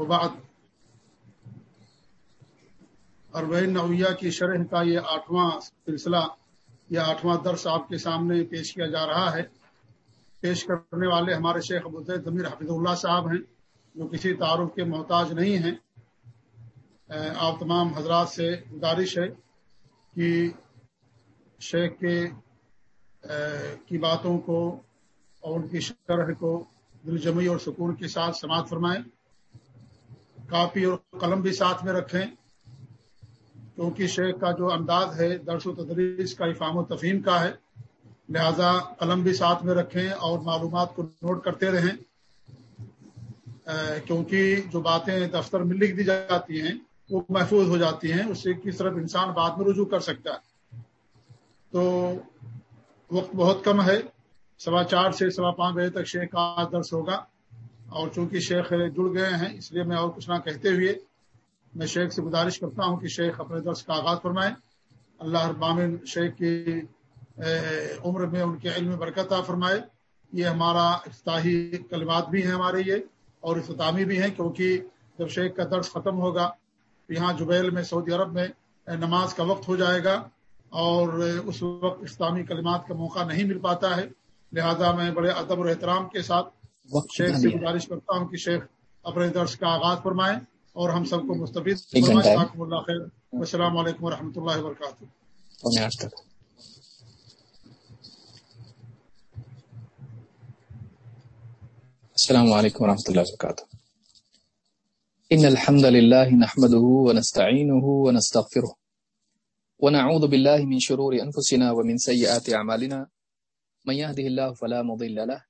وبعد۔ اربعین نویہ کی شرح کا یہ آٹھواں سلسلہ، یہ آٹھواں درس آپ کے سامنے پیش کیا جا رہا ہے۔ پیش کرنے والے ہمارے شیخ ابوزید ضمیر اللہ صاحب ہیں، جو کسی تعارف کے محتاج نہیں ہیں۔ آپ تمام حضرات سے گزارش ہے کہ شیخ کے کی باتوں کو اور ان کی شرح کو دل جمعی اور سکون کے ساتھ سماعت فرمائیں۔ کاپی اور قلم بھی ساتھ میں رکھیں۔ کیونکہ شیخ کا جو انداز ہے، درس و تدریس کا افام و تفہیم کا ہے، لہذا قلم بھی ساتھ میں رکھیں اور معلومات کو نوٹ کرتے رہیں۔ کیونکہ جو باتیں دفتر میں لکھ دی جاتی ہیں، وہ محفوظ ہو جاتی ہیں، اس سے کس طرف انسان بعد میں رجوع کر سکتا ہے۔ تو وقت بہت کم ہے، سوا چار سے سوا پانچ بجے تک شیخ کا درس ہوگا۔ اور چونکہ شیخ جڑ گئے ہیں، اس لیے میں اور کچھ نہ کہتے ہوئے میں شیخ سے گزارش کرتا ہوں کہ شیخ اپنے درس کا آغاز فرمائیں۔ اللہ ابامن شیخ کی عمر میں ان کے علم برکت فرمائے۔ یہ ہمارا افتاحی کلمات بھی ہیں ہمارے یہ، اور اختتامی بھی ہیں، کیونکہ جب شیخ کا درس ختم ہوگا یہاں جبیل میں، سعودی عرب میں نماز کا وقت ہو جائے گا اور اس وقت اسلامی کلمات کا موقع نہیں مل پاتا ہے۔ لہذا میں بڑے ادب اور احترام کے ساتھ شیخ سے گزارش کرتا ہوں کہ شیخ اپنے درس کا آغاز فرمائیں اور ہم سب کو مستفید اللہ خیر۔ السلام علیکم و رحمۃ اللہ وبرکاتہ۔ السلام علیکم ورحمۃ اللہ وبرکاتہ۔ ان الحمد لله نحمده ونستعينه ونستغفره ونعوذ بالله من شرور انفسنا ومن سيئات اعمالنا من يهده الله فلا مضل له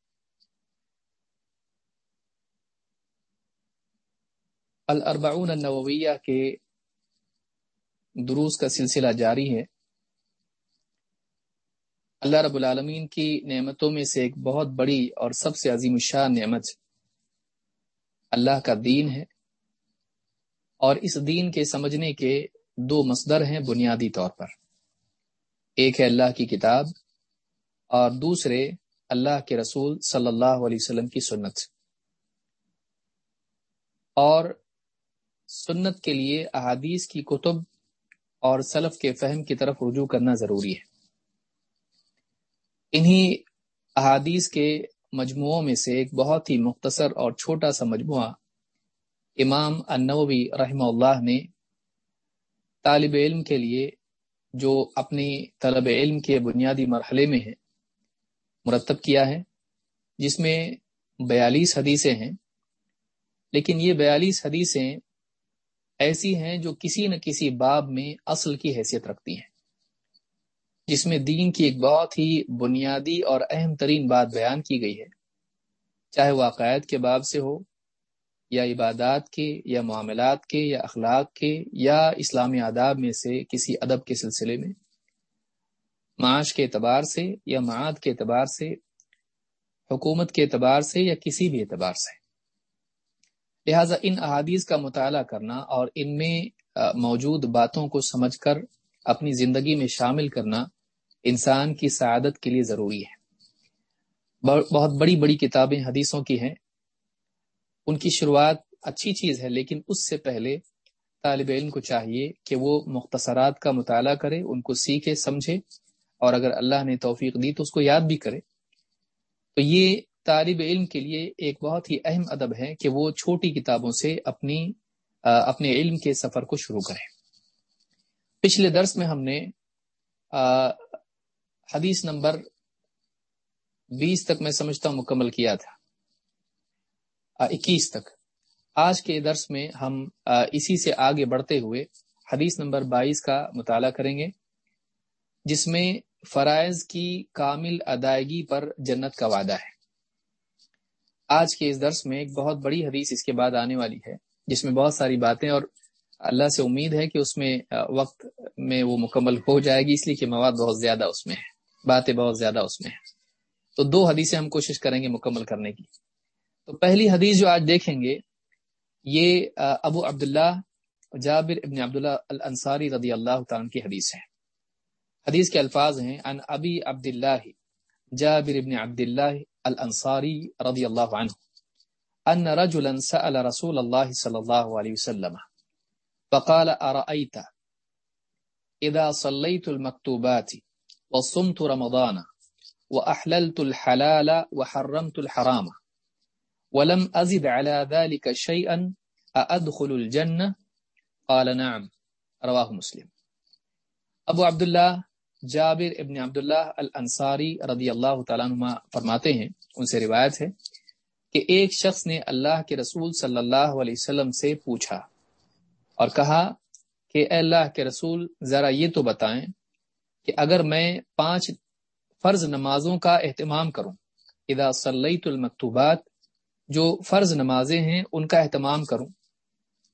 الاربعون النوویہ کے دروس کا سلسلہ جاری ہے۔ اللہ رب العالمین کی نعمتوں میں سے ایک بہت بڑی اور سب سے عظیم الشاہ نعمت اللہ کا دین ہے۔ اور اس دین کے سمجھنے کے دو مصدر ہیں بنیادی طور پر۔ ایک ہے اللہ کی کتاب اور دوسرے اللہ کے رسول صلی اللہ علیہ وسلم کی سنت۔ اور سنت کے لیے احادیث کی کتب اور سلف کے فہم کی طرف رجوع کرنا ضروری ہے۔ انہی احادیث کے مجموعوں میں سے ایک بہت ہی مختصر اور چھوٹا سا مجموعہ امام انوی رحمہ اللہ نے طالب علم کے لیے، جو اپنی طلب علم کے بنیادی مرحلے میں ہے، مرتب کیا ہے، جس میں بیالیس حدیثیں ہیں۔ لیکن یہ بیالیس حدیثیں ایسی ہیں جو کسی نہ کسی باب میں اصل کی حیثیت رکھتی ہیں۔ جس میں دین کی ایک بہت ہی بنیادی اور اہم ترین بات بیان کی گئی ہے۔ چاہے وہ عقائد کے باب سے ہو، یا عبادات کے، یا معاملات کے، یا اخلاق کے، یا اسلامی آداب میں سے کسی ادب کے سلسلے میں۔ معاش کے اعتبار سے، یا معاد کے اعتبار سے، حکومت کے اعتبار سے، یا کسی بھی اعتبار سے۔ لہٰذا ان احادیث کا مطالعہ کرنا اور ان میں موجود باتوں کو سمجھ کر اپنی زندگی میں شامل کرنا انسان کی سعادت کے لیے ضروری ہے۔ بہت بڑی بڑی کتابیں حدیثوں کی ہیں۔ ان کی شروعات اچھی چیز ہے، لیکن اس سے پہلے طالب علم کو چاہیے کہ وہ مختصرات کا مطالعہ کرے، ان کو سیکھے، سمجھے اور اگر اللہ نے توفیق دی تو اس کو یاد بھی کرے۔ تو یہ طالب علم کے لیے ایک بہت ہی اہم ادب ہے کہ وہ چھوٹی کتابوں سے اپنی اپنے علم کے سفر کو شروع کریں۔ پچھلے درس میں ہم نے حدیث نمبر بیس تک میں سمجھتا ہوں مکمل کیا تھا۔ اکیس تک۔ آج کے درس میں ہم اسی سے آگے بڑھتے ہوئے حدیث نمبر بائیس کا مطالعہ کریں گے، جس میں فرائض کی کامل ادائیگی پر جنت کا وعدہ ہے۔ آج کے اس درس میں ایک بہت بڑی حدیث اس کے بعد آنے والی ہے، جس میں بہت ساری باتیں اور اللہ سے امید ہے کہ اس میں وقت میں وہ مکمل ہو جائے گی، اس لیے کہ مواد بہت زیادہ اس میں ہے باتیں بہت زیادہ اس میں ہیں۔ تو دو حدیثیں ہم کوشش کریں گے مکمل کرنے کی۔ تو پہلی حدیث جو آج دیکھیں گے، یہ ابو عبداللہ جابر ابن عبداللہ الانصاری رضی اللہ تعالیٰ کی حدیث ہے۔ حدیث کے الفاظ ہیں ان ابی عبداللہ جابر ابن عبداللہ الانصاری رضی اللہ عنہ ان رجلا سأل رسول الله صلى الله عليه وسلم فقال أرأيت إذا صليت المكتوبات وصمت رمضان وأحللت الحلال وحرمت الحرام ولم أزد على ذلك شيئا أأدخل الجنة؟ قال نعم، رواه مسلم. ابو عبداللہ جابر ابن عبداللہ الانصاری رضی اللہ تعالیٰ عنہ فرماتے ہیں، ان سے روایت ہے کہ ایک شخص نے اللہ کے رسول صلی اللہ علیہ وسلم سے پوچھا اور کہا کہ اے اللہ کے رسول، ذرا یہ تو بتائیں کہ اگر میں پانچ فرض نمازوں کا اہتمام کروں ادا صلیت المکتوبات، جو فرض نمازیں ہیں ان کا اہتمام کروں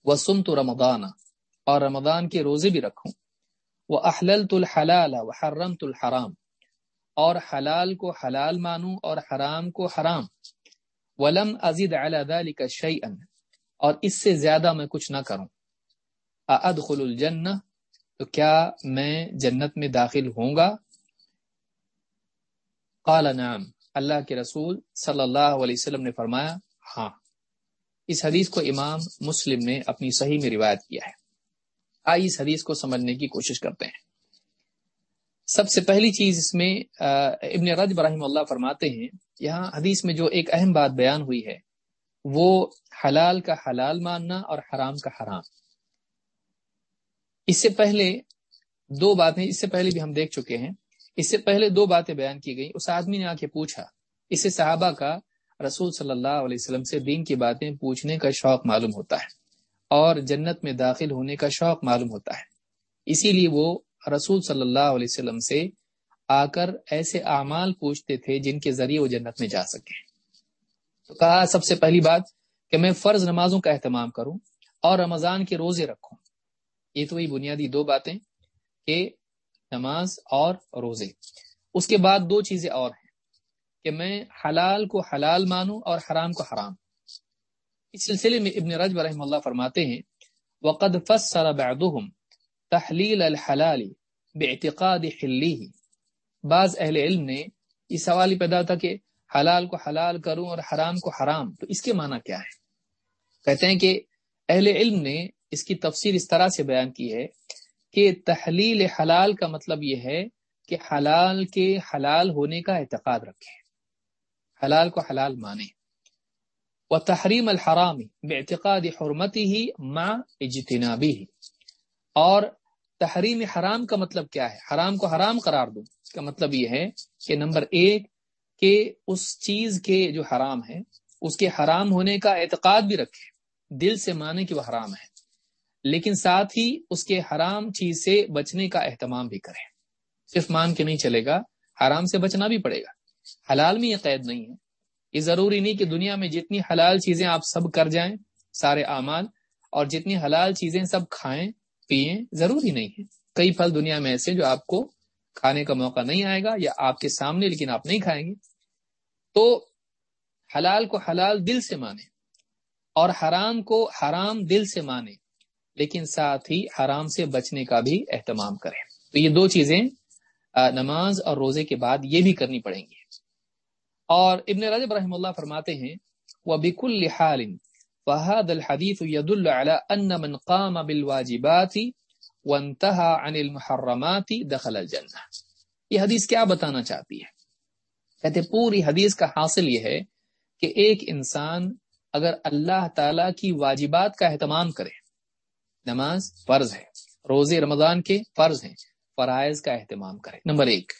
وہ سن تو رمضان، اور رمضان کے روزے بھی رکھوں وہ احلل الحلال و حرمت الحرام اور حلال کو حلال مانوں اور حرام کو حرام۔ ولم ازید علی کا شعی اور اس سے زیادہ میں کچھ نہ کروں۔ ادخل الجن تو کیا میں جنت میں داخل ہوں گا؟ قال نعم۔ اللہ کے رسول صلی اللہ علیہ وسلم نے فرمایا ہاں۔ اس حدیث کو امام مسلم نے اپنی صحیح میں روایت کیا ہے۔ آئی اس حدیث کو سمجھنے کی کوشش کرتے ہیں۔ سب سے پہلی چیز اس میں ابن رج برحم اللہ فرماتے ہیں، یہاں حدیث میں جو ایک اہم بات بیان ہوئی ہے، وہ حلال کا حلال ماننا اور حرام کا حرام۔ اس سے پہلے دو باتیں، اس سے پہلے بھی ہم دیکھ چکے ہیں۔ اس سے پہلے دو باتیں بیان کی گئی اس آدمی نے آ کے پوچھا اس سے صحابہ کا رسول صلی اللہ علیہ وسلم سے دین کی باتیں پوچھنے کا شوق معلوم ہوتا ہے۔ اور جنت میں داخل ہونے کا شوق معلوم ہوتا ہے۔ اسی لیے وہ رسول صلی اللہ علیہ وسلم سے آ کر ایسے اعمال پوچھتے تھے جن کے ذریعے وہ جنت میں جا سکے۔ تو کہا، سب سے پہلی بات کہ میں فرض نمازوں کا اہتمام کروں اور رمضان کے روزے رکھوں۔ یہ تو وہی بنیادی دو باتیں کہ نماز اور روزے۔ اس کے بعد دو چیزیں اور ہیں کہ میں حلال کو حلال مانوں اور حرام کو حرام۔ اس سلسلے میں ابن رجب رحم اللہ فرماتے ہیں، وقد فسر بعضهم تحلیل الحلال باعتقاد حلیه بعض اہل علم نے یہ سوال ہی پیدا تھا کہ حلال کو حلال کروں اور حرام کو حرام، تو اس کے معنی کیا ہے؟ کہتے ہیں کہ اہل علم نے اس کی تفسیر اس طرح سے بیان کی ہے کہ تحلیل حلال کا مطلب یہ ہے کہ حلال کے حلال ہونے کا اعتقاد رکھیں۔ حلال کو حلال مانے و تحریم الحرام بے اعتقاد حرمتی ہی ماں اجتنابی ہی اور تحریم حرام کا مطلب کیا ہے؟ حرام کو حرام قرار دو. اس کا مطلب یہ ہے کہ نمبر ایک کہ اس چیز کے جو حرام ہے، اس کے حرام ہونے کا اعتقاد بھی رکھے. دل سے مانے کہ وہ حرام ہے. لیکن ساتھ ہی اس کے حرام چیز سے بچنے کا اہتمام بھی کرے. صرف مان کے نہیں چلے گا، حرام سے بچنا بھی پڑے گا. حلال میں یہ قید نہیں ہے. یہ ضروری نہیں کہ دنیا میں جتنی حلال چیزیں آپ سب کر جائیں، سارے اعمال، اور جتنی حلال چیزیں سب کھائیں، پیئیں، ضروری نہیں ہے۔ کئی پھل دنیا میں ایسے جو آپ کو کھانے کا موقع نہیں آئے گا یا آپ کے سامنے لیکن آپ نہیں کھائیں گے۔ تو حلال کو حلال دل سے مانے اور حرام کو حرام دل سے مانے، لیکن ساتھ ہی حرام سے بچنے کا بھی اہتمام کریں۔ تو یہ دو چیزیں نماز اور روزے کے بعد یہ بھی کرنی پڑیں گی۔ اور ابن رجب رحم اللہ فرماتے ہیں وہ بک الحال فهذا الحديث يدل على ان من قام بالواجبات وانتهى عن المحرمات دخل الجنه یہ حدیث کیا بتانا چاہتی ہے؟ کہتے پوری حدیث کا حاصل یہ ہے کہ ایک انسان اگر اللہ تعالی کی واجبات کا اہتمام کرے، نماز فرض ہے، روزے رمضان کے فرض ہیں، فرائض کا اہتمام کرے۔ نمبر ایک۔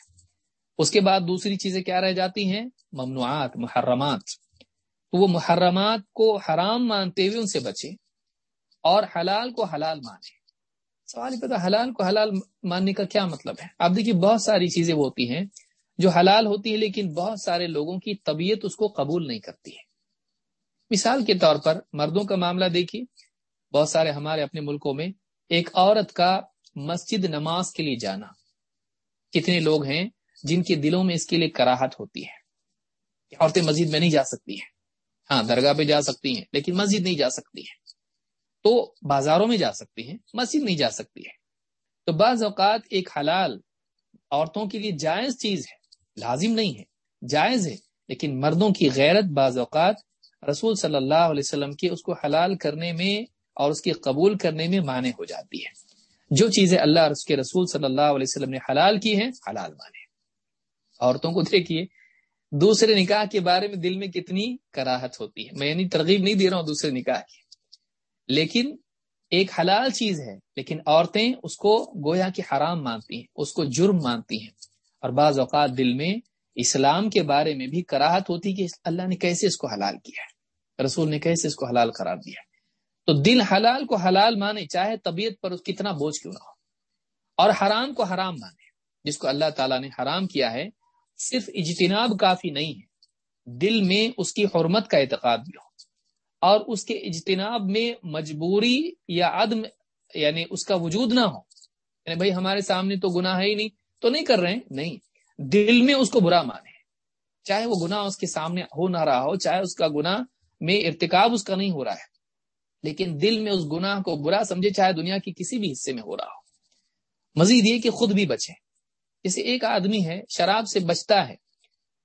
اس کے بعد دوسری چیزیں کیا رہ جاتی ہیں؟ ممنوعات، محرمات۔ تو وہ محرمات کو حرام مانتے ہوئے ان سے بچے اور حلال کو حلال مانے۔ سوال ہی پتا حلال کو حلال ماننے کا کیا مطلب ہے؟ آپ دیکھیے، بہت ساری چیزیں وہ ہوتی ہیں جو حلال ہوتی ہے لیکن بہت سارے لوگوں کی طبیعت اس کو قبول نہیں کرتی ہے۔ مثال کے طور پر مردوں کا معاملہ دیکھیے۔ بہت سارے ہمارے اپنے ملکوں میں ایک عورت کا مسجد نماز کے لیے جانا۔ کتنے لوگ ہیں؟ جن کے دلوں میں اس کے لیے کراہت ہوتی ہے۔ عورتیں مسجد میں نہیں جا سکتی ہیں۔ ہاں درگاہ پہ جا سکتی ہیں، لیکن مسجد نہیں جا سکتی ہیں۔ تو بازاروں میں جا سکتی ہیں، مسجد نہیں جا سکتی ہے تو بعض اوقات ایک حلال عورتوں کے لیے جائز چیز ہے، لازم نہیں ہے، جائز ہے، لیکن مردوں کی غیرت بعض اوقات رسول صلی اللہ علیہ وسلم کے اس کو حلال کرنے میں اور اس کی قبول کرنے میں معنی ہو جاتی ہے۔ جو چیزیں اللہ اور اس کے رسول صلی اللہ علیہ وسلم نے حلال کی ہیں، حلال مانے عورتوں کو دیکھیے، دوسرے نکاح کے بارے میں دل میں کتنی کراہت ہوتی ہے۔ میں یعنی ترغیب نہیں دے رہا ہوں دوسرے نکاح کی۔ لیکن ایک حلال چیز ہے، لیکن عورتیں اس کو گویا کی حرام مانتی ہیں، اس کو جرم مانتی ہیں۔ اور بعض اوقات دل میں اسلام کے بارے میں بھی کراہت ہوتی کہ اللہ نے کیسے اس کو حلال کیا ہے؟ رسول نے کیسے اس کو حلال قرار دیا تو دل حلال کو حلال مانے، چاہے طبیعت پر کتنا بوجھ کیوں نہ ہو۔ اور حرام کو حرام مانے، جس کو اللہ تعالیٰ نے حرام کیا ہے صرف اجتناب کافی نہیں ہے۔ دل میں اس کی حرمت کا اعتقاد بھی ہو۔ اور اس کے اجتناب میں مجبوری یا عدم یعنی اس کا وجود نہ ہو۔ یعنی بھائی ہمارے سامنے تو گناہ ہے ہی نہیں، تو نہیں کر رہے ہیں؟ نہیں۔ دل میں اس کو برا مانے۔ چاہے وہ گناہ اس کے سامنے ہو نہ رہا ہو، چاہے اس کا گناہ میں ارتکاب اس کا نہیں ہو رہا ہے۔ لیکن دل میں اس گناہ کو برا سمجھے، چاہے دنیا کی کسی بھی حصے میں ہو رہا ہو۔ مزید یہ کہ خود بھی بچے جیسے ایک آدمی ہے، شراب سے بچتا ہے۔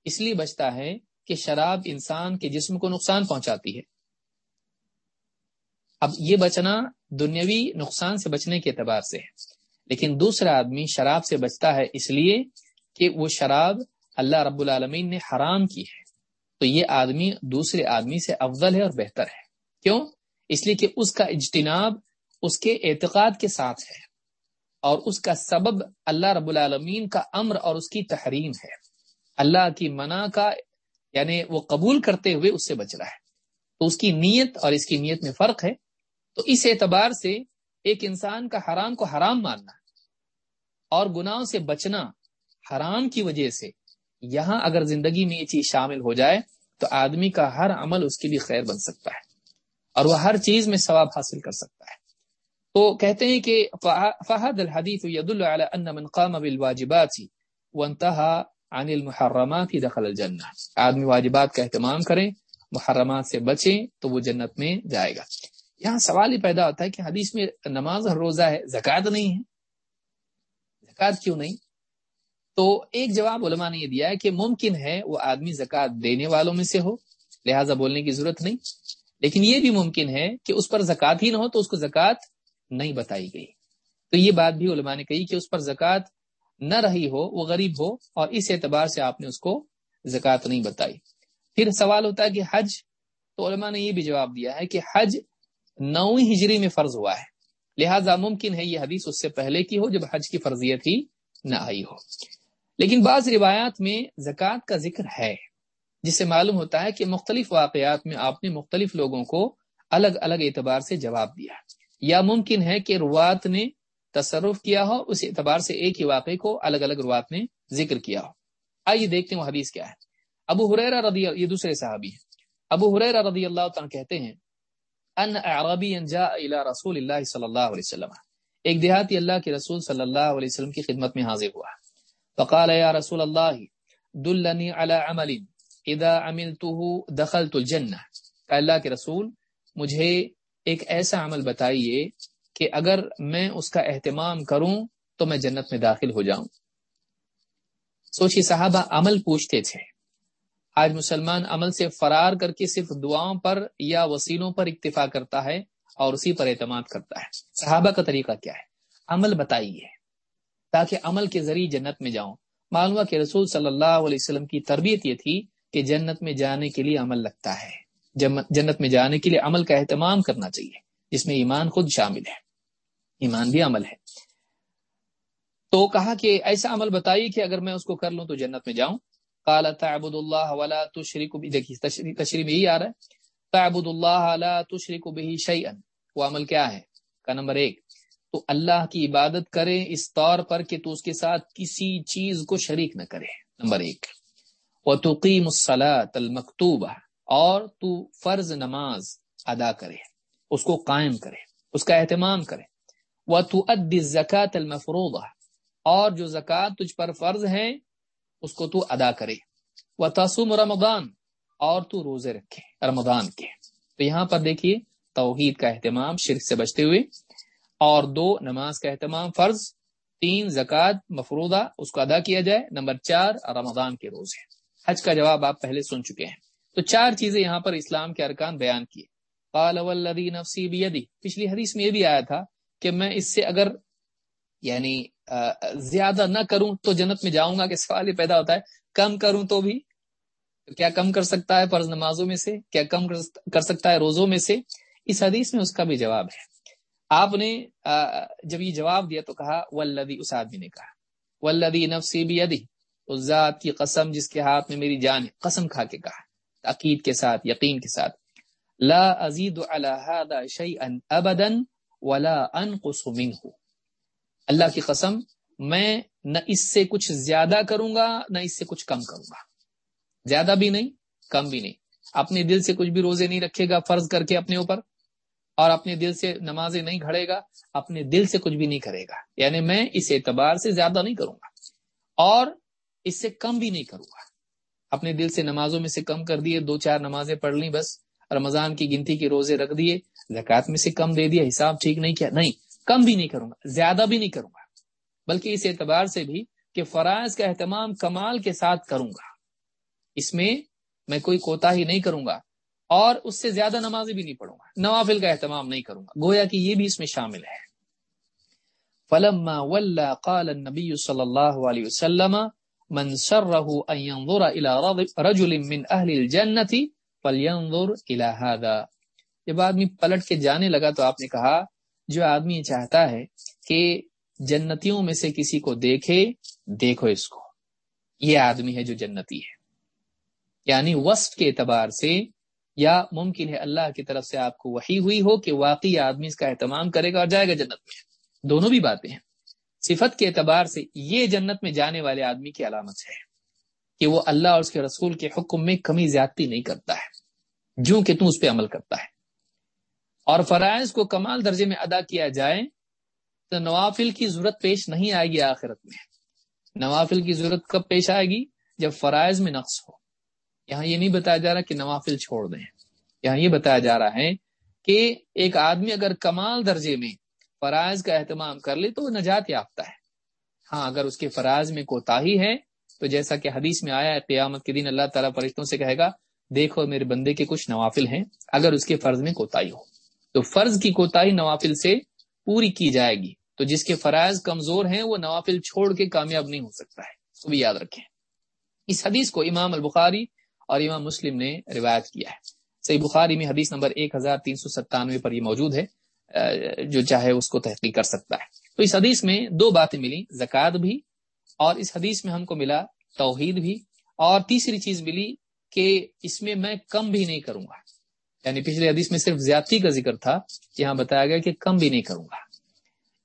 اس لیے بچتا ہے کہ شراب انسان کے جسم کو نقصان پہنچاتی ہے۔ اب یہ بچنا دنیاوی نقصان سے بچنے کے اعتبار سے ہے۔ لیکن دوسرا آدمی شراب سے بچتا ہے اس لیے کہ وہ شراب اللہ رب العالمین نے حرام کی ہے۔ تو یہ آدمی دوسرے آدمی سے افضل ہے اور بہتر ہے۔ کیوں؟ اس لیے کہ اس کا اجتناب اس کے اعتقاد کے ساتھ ہے۔ اور اس کا سبب اللہ رب العالمین کا امر اور اس کی تحریم ہے۔ اللہ کی منع کا یعنی وہ قبول کرتے ہوئے اس سے بچ رہا ہے۔ تو اس کی نیت اور اس کی نیت میں فرق ہے۔ تو اس اعتبار سے ایک انسان کا حرام کو حرام ماننا اور گناہوں سے بچنا حرام کی وجہ سے یہاں اگر زندگی میں یہ چیز شامل ہو جائے تو آدمی کا ہر عمل اس کے لیے خیر بن سکتا ہے اور وہ ہر چیز میں ثواب حاصل کر سکتا ہے۔ تو کہتے ہیں کہ فہد الحدیث ید ان من قام بالواجبات وانتهى عن المحرمات دخل الجنہ آدمی واجبات کا اہتمام کریں، محرمات سے بچیں تو وہ جنت میں جائے گا۔ یہاں سوال ہی پیدا ہوتا ہے کہ حدیث میں نماز اور روزہ ہے، زکوٰۃ نہیں ہے۔ زکوٰۃ کیوں نہیں؟ تو ایک جواب علماء نے یہ دیا ہے کہ ممکن ہے وہ آدمی زکوٰۃ دینے والوں میں سے ہو، لہٰذا بولنے کی ضرورت نہیں۔ لیکن یہ بھی ممکن ہے کہ اس پر زکوٰۃ ہی نہ ہو تو اس کو زکوٰۃ نہیں بتائی گئی۔ تو یہ بات بھی علماء نے کہی کہ اس پر زکوٰۃ نہ رہی ہو، وہ غریب ہو، اور اس اعتبار سے آپ نے اس کو زکوٰۃ نہیں بتائی۔ پھر سوال ہوتا ہے کہ حج، تو علماء نے یہ بھی جواب دیا ہے کہ حج نویں ہجری میں فرض ہوا ہے۔ لہٰذا ممکن ہے یہ حدیث اس سے پہلے کی ہو جب حج کی فرضیت ہی نہ آئی ہو۔ لیکن بعض روایات میں زکوٰۃ کا ذکر ہے، جس سے معلوم ہوتا ہے کہ مختلف واقعات میں آپ نے مختلف لوگوں کو الگ الگ اعتبار سے جواب دیا۔ یا ممکن ہے کہ روات نے تصرف کیا ہو، اس اعتبار سے ایک ہی واقعے کو الگ الگ روات نے ذکر کیا ہو۔ آئیے دیکھتے ہیں وہ حدیث کیا ہے۔ ابو حریرہ رضی اللہ، یہ دوسرے صحابی ہیں۔ ابو حریرہ رضی اللہ تعالیٰ کہتے ہیں، ان اعرابی جاء الى رسول اللہ صلی اللہ علیہ وسلم۔ ایک دیہاتی اللہ کے رسول صلی اللہ علیہ وسلم کی خدمت میں حاضر ہوا۔ فقال، یا رسول اللہ، دلنی علی عمل، اذا عملته دخلت الجنہ۔ کہ اللہ کے رسول، مجھے ایک ایسا عمل بتائیے کہ اگر میں اس کا اہتمام کروں تو میں جنت میں داخل ہو جاؤں۔ سوچی صحابہ عمل پوچھتے تھے، آج مسلمان عمل سے فرار کر کے صرف دعاؤں پر یا وسیلوں پر اکتفا کرتا ہے اور اسی پر اعتماد کرتا ہے۔ صحابہ کا طریقہ کیا ہے؟ عمل بتائیے، تاکہ عمل کے ذریعے جنت میں جاؤں۔ معلوم کہ رسول صلی اللہ علیہ وسلم کی تربیت یہ تھی کہ جنت میں جانے کے لیے عمل لگتا ہے۔ جنت میں جانے کے لیے عمل کا اہتمام کرنا چاہیے، جس میں ایمان خود شامل ہے۔ ایمان بھی عمل ہے۔ تو کہا کہ ایسا عمل بتائیے کہ اگر میں اس کو کر لوں تو جنت میں جاؤں۔ قال تعبد اللہ ولا تشرک بھی دیکھیے تشریح میں یہی آ رہا ہے۔ تعبد اللہ لا تشرک به شیئا۔ وہ عمل کیا ہے؟ کا نمبر ایک۔ تو اللہ کی عبادت کرے اس طور پر کہ تو اس کے ساتھ کسی چیز کو شریک نہ کرے۔ نمبر ایک۔ وہ توقیم الصلاۃ المکتوبہ اور تو فرض نماز ادا کرے، اس کو قائم کرے، اس کا اہتمام کرے۔ وہ تو اد زکات المفروض اور جو زکوٰۃ تجھ پر فرض ہے اس کو تو ادا کرے۔ وہ تسم رمضان، اور تو روزے رکھے، رمضان کے۔ تو یہاں پر دیکھیے، توحید کا اہتمام، شرک سے بچتے ہوئے، اور دو، نماز کا اہتمام فرض، تین، زکوٰۃ مفرودہ اس کو ادا کیا جائے۔ نمبر چار، رمضان کے روزے۔ حج کا جواب آپ پہلے سن چکے ہیں۔ تو چار چیزیں یہاں پر اسلام کے ارکان بیان کیے۔ قال والذی نفسی بیدی، پچھلی حدیث میں یہ بھی آیا تھا کہ میں اس سے اگر یعنی زیادہ نہ کروں تو جنت میں جاؤں گا کہ سوال یہ پیدا ہوتا ہے، کم کروں تو بھی؟ کیا کم کر سکتا ہے فرض نمازوں میں سے؟ کیا کم کر سکتا ہے روزوں میں سے؟ اس حدیث میں اس کا بھی جواب ہے۔ آپ نے جب یہ جواب دیا تو کہا ولدی اس آدمی نے کہا۔ ولدی نفسی بھی اس ذات کی قسم جس کے ہاتھ میں میری جان ہے، قسم کھا کے کہا۔ عقید کے ساتھ، یقین کے ساتھ۔ لا ازید ابدا ولا انقص منه۔ اللہ کی قسم، میں نہ اس سے کچھ زیادہ کروں گا نہ اس سے کچھ کم کروں گا زیادہ بھی نہیں، کم بھی نہیں۔ اپنے دل سے کچھ بھی روزے نہیں رکھے گا، فرض کر کے اپنے اوپر۔ اور اپنے دل سے نمازیں نہیں گھڑے گا، اپنے دل سے کچھ بھی نہیں کرے گا۔ یعنی میں اس اعتبار سے زیادہ نہیں کروں گا اور اس سے کم بھی نہیں کروں گا اپنے دل سے نمازوں میں سے کم کر دیے، دو چار نمازیں پڑھ لی بس، رمضان کی گنتی کے روزے رکھ دیے زکات میں سے کم دے دیا، حساب ٹھیک نہیں کیا، نہیں، کم بھی نہیں کروں گا، زیادہ بھی نہیں کروں گا، بلکہ اس اعتبار سے بھی کہ فرائض کا اہتمام کمال کے ساتھ کروں گا۔ اس میں میں کوئی کوتا ہی نہیں کروں گا اور اس سے زیادہ نمازیں بھی نہیں پڑھوں گا، نوافل کا اہتمام نہیں کروں گا۔ گویا کہ یہ بھی اس میں شامل ہے۔ فلما ولا قال النبي صلى الله عليه وسلم من سره ان ينظر الى رجل من اهل الجنه فلينظر الى هذا. جب آدمی پلٹ کے جانے لگا تو آپ نے کہا، جو آدمی چاہتا ہے کہ جنتیوں میں سے کسی کو دیکھے، دیکھو اس کو۔ یہ آدمی ہے جو جنتی ہے۔ یعنی وصف کے اعتبار سے یا ممکن ہے اللہ کی طرف سے آپ کو وہی ہوئی ہو کہ واقعی آدمی اس کا اہتمام کرے گا اور جائے گا جنت میں۔ دونوں بھی باتیں ہیں۔ صفت کے اعتبار سے یہ جنت میں جانے والے آدمی کی علامت ہے کہ وہ اللہ اور اس کے رسول کے حکم میں کمی زیادتی نہیں کرتا ہے، جو کہ تم اس پہ عمل کرتا ہے۔ اور فرائض کو کمال درجے میں ادا کیا جائے تو نوافل کی ضرورت پیش نہیں آئے گی آخرت میں۔ نوافل کی ضرورت کب پیش آئے گی؟ جب فرائض میں نقص ہو۔ یہاں یہ نہیں بتایا جا رہا کہ نوافل چھوڑ دیں۔ یہاں یہ بتایا جا رہا ہے کہ ایک آدمی اگر کمال درجے میں فرائض کا اہتمام کر لے تو وہ نجات یافتہ ہے۔ ہاں اگر اس کے فرائض میں کوتا ہی ہے، تو جیسا کہ حدیث میں آیا ہے، قیامت کے دن اللہ تعالیٰ فرشتوں سے کہے گا، دیکھو میرے بندے کے کچھ نوافل ہیں، اگر اس کے فرض میں کوتا ہو۔ تو فرض کی کوتا نوافل سے پوری کی جائے گی۔ تو جس کے فرائض کمزور ہیں، وہ نوافل چھوڑ کے کامیاب نہیں ہو سکتا ہے۔ وہ بھی یاد رکھیں۔ اس حدیث کو امام البخاری اور امام مسلم نے روایت کیا ہے۔ صحیح بخاری میں حدیث نمبر ایک ہزار تین سو ستانوے پر یہ موجود ہے۔ جو چاہے اس کو تحقیق کر سکتا ہے۔ تو اس حدیث میں دو باتیں ملی زکوٰۃ بھی اور اس حدیث میں ہم کو ملا توحید بھی۔ اور تیسری چیز ملی کہ اس میں میں کم بھی نہیں کروں گا۔ یعنی پچھلے حدیث میں صرف زیادتی کا ذکر تھا یہاں بتایا گیا کہ کم بھی نہیں کروں گا۔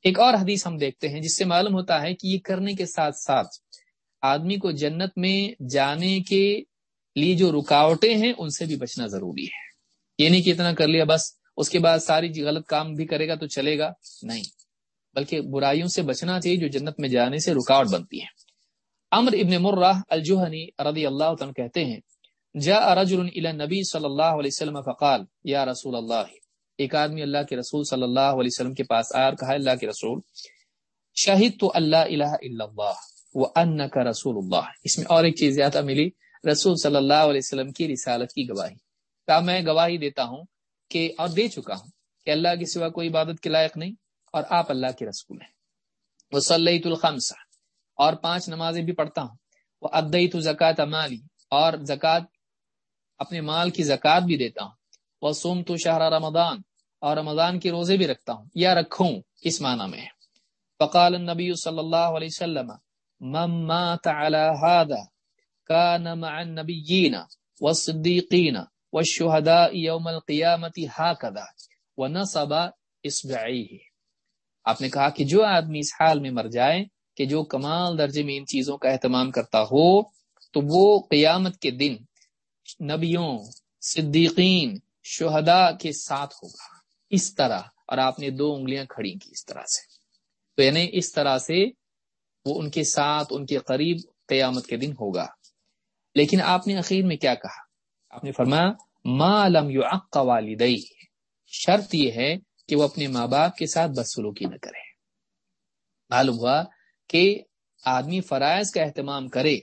ایک اور حدیث ہم دیکھتے ہیں جس سے معلوم ہوتا ہے کہ یہ کرنے کے ساتھ ساتھ آدمی کو جنت میں جانے کے لیے جو رکاوٹیں ہیں ان سے بھی بچنا ضروری ہے۔ یہ نہیں کہ اتنا کر لیا، بس اس کے بعد ساری غلط کام بھی کرے گا تو چلے گا۔ نہیں۔ بلکہ برائیوں سے بچنا چاہیے جو جنت میں جانے سے رکاوٹ بنتی ہے امر ابن مرہ الجوہنی رضی اللہ عنہ کہتے ہیں جا رجل الى نبی صلی اللہ علیہ وسلم فقال یا رسول اللہ ایک آدمی اللہ کے رسول صلی اللہ علیہ وسلم کے پاس آر کہا اللہ کے رسول شاہد تو اللہ الہ الا اللہ وانک رسول اللہ۔ اس میں اور ایک چیز زیادہ ملی رسول صلی اللہ علیہ وسلم کی رسالت کی گواہی۔ کہا میں گواہی دیتا ہوں کہ اور دے چکا ہوں کہ اللہ کے سوا کوئی عبادت کے لائق نہیں اور آپ اللہ کے رسول ہیں۔ وہ صلیت الخمسہ اور پانچ نمازیں بھی پڑھتا ہوں۔ وہ ادئی تو زکوٰۃ مالی اور زکوٰۃ اپنے مال کی زکوٰۃ بھی دیتا ہوں۔ وہ سوم تو شاہراہ رمضان اور رمضان کے روزے بھی رکھتا ہوں۔ یا رکھوں اس معنی میں۔ فقال النبی صلی اللہ علیہ وسلم مما تعالی هذا كان مع النبيين والصديقين والشهداء يوم القيامة هكذا ونصب اصبعيه آپ نے کہا کہ جو آدمی اس حال میں مر جائے کہ جو کمال درجے میں ان چیزوں کا اہتمام کرتا ہو، تو وہ قیامت کے دن نبیوں، صدیقین، شہداء کے ساتھ ہوگا۔ اس طرح، اور آپ نے دو انگلیاں کھڑی کی اس طرح سے۔ تو یعنی اس طرح سے وہ ان کے ساتھ، ان کے قریب قیامت کے دن ہوگا۔ لیکن آپ نے اخیر میں کیا کہا؟ آپ نے فرمایا، ما لم یعق والدی شرط یہ ہے کہ وہ اپنے ماں باپ کے ساتھ بدسلوکی نہ کرے۔ معلوم ہوا کہ آدمی فرائض کا اہتمام کرے،